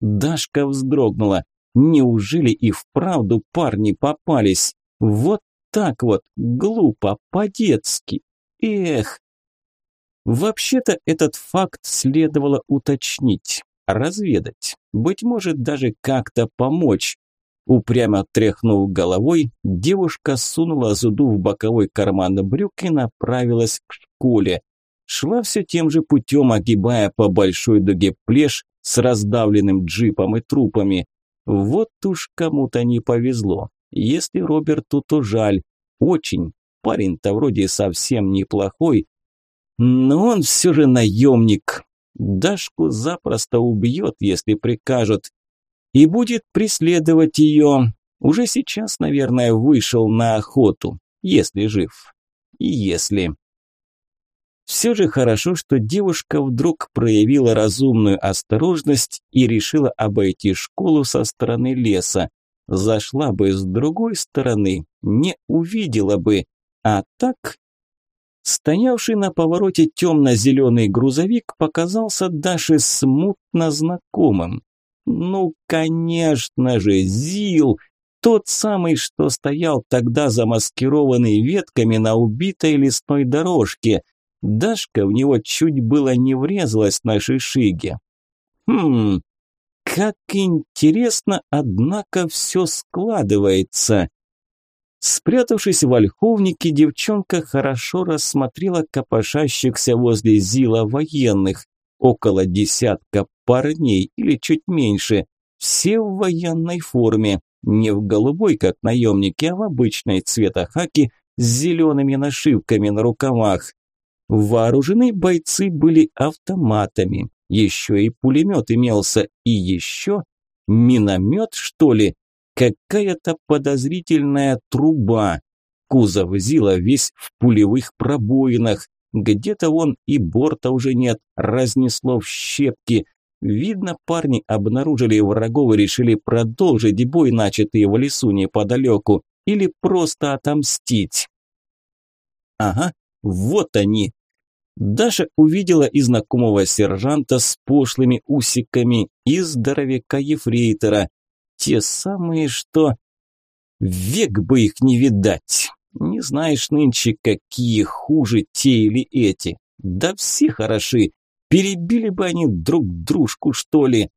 Дашка вздрогнула. «Неужели и вправду парни попались? Вот так вот, глупо, по-детски. Эх!» Вообще-то этот факт следовало уточнить, разведать, быть может даже как-то помочь. Упрямо тряхнув головой, девушка сунула зуду в боковой карман брюк и направилась к школе. Шла все тем же путем, огибая по большой дуге плешь с раздавленным джипом и трупами. Вот уж кому-то не повезло. Если Роберту, то жаль. Очень. Парень-то вроде совсем неплохой, но он все же наемник. Дашку запросто убьет, если прикажут. И будет преследовать ее. Уже сейчас, наверное, вышел на охоту, если жив. И если... Все же хорошо, что девушка вдруг проявила разумную осторожность и решила обойти школу со стороны леса. Зашла бы с другой стороны, не увидела бы. А так Стоявший на повороте темно-зеленый грузовик показался Даше смутно знакомым. Ну, конечно же, Зил, тот самый, что стоял тогда замаскированный ветками на убитой лесной дорожке. Дашка в него чуть было не врезалась на шишиге. Хм, как интересно, однако, все складывается. Спрятавшись в ольховнике, девчонка хорошо рассмотрела копошащихся возле Зила военных. Около десятка парней или чуть меньше. Все в военной форме. Не в голубой, как наемники, а в обычной цвета хаки с зелеными нашивками на рукавах. Вооружены бойцы были автоматами. Еще и пулемет имелся. И еще миномет, что ли? Какая-то подозрительная труба. Кузов Зила весь в пулевых пробоинах. Где-то вон и борта уже нет, разнесло в щепки. Видно, парни обнаружили врагов и решили продолжить бой, начатый в лесу неподалеку, или просто отомстить. Ага, вот они. Даша увидела и знакомого сержанта с пошлыми усиками, и здоровяка-ефрейтора. Те самые, что... Век бы их не видать. Не знаешь нынче, какие хуже те или эти. Да все хороши. Перебили бы они друг дружку, что ли.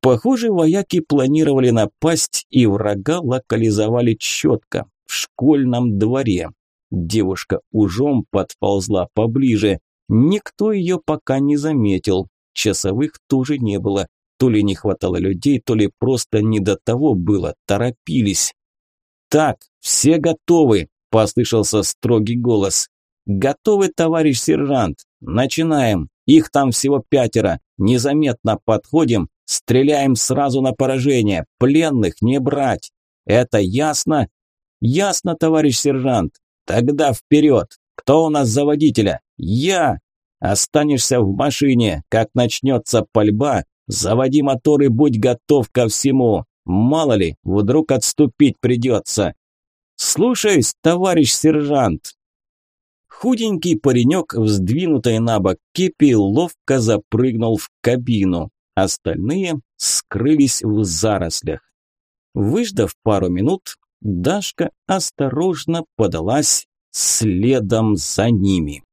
Похоже, вояки планировали напасть и врага локализовали четко, в школьном дворе. Девушка ужом подползла поближе. Никто ее пока не заметил. Часовых тоже не было. То ли не хватало людей, то ли просто не до того было, торопились. «Так, все готовы!» – послышался строгий голос. «Готовы, товарищ сержант? Начинаем! Их там всего пятеро. Незаметно подходим, стреляем сразу на поражение. Пленных не брать. Это ясно?» «Ясно, товарищ сержант. Тогда вперед! Кто у нас за водителя? Я! Останешься в машине. Как начнется пальба, Заводи мотор и будь готов ко всему. Мало ли, вдруг отступить придется. Слушаюсь, товарищ сержант. Худенький паренек, вздвинутой на бок кепи, ловко запрыгнул в кабину. Остальные скрылись в зарослях. Выждав пару минут, Дашка осторожно подалась следом за ними.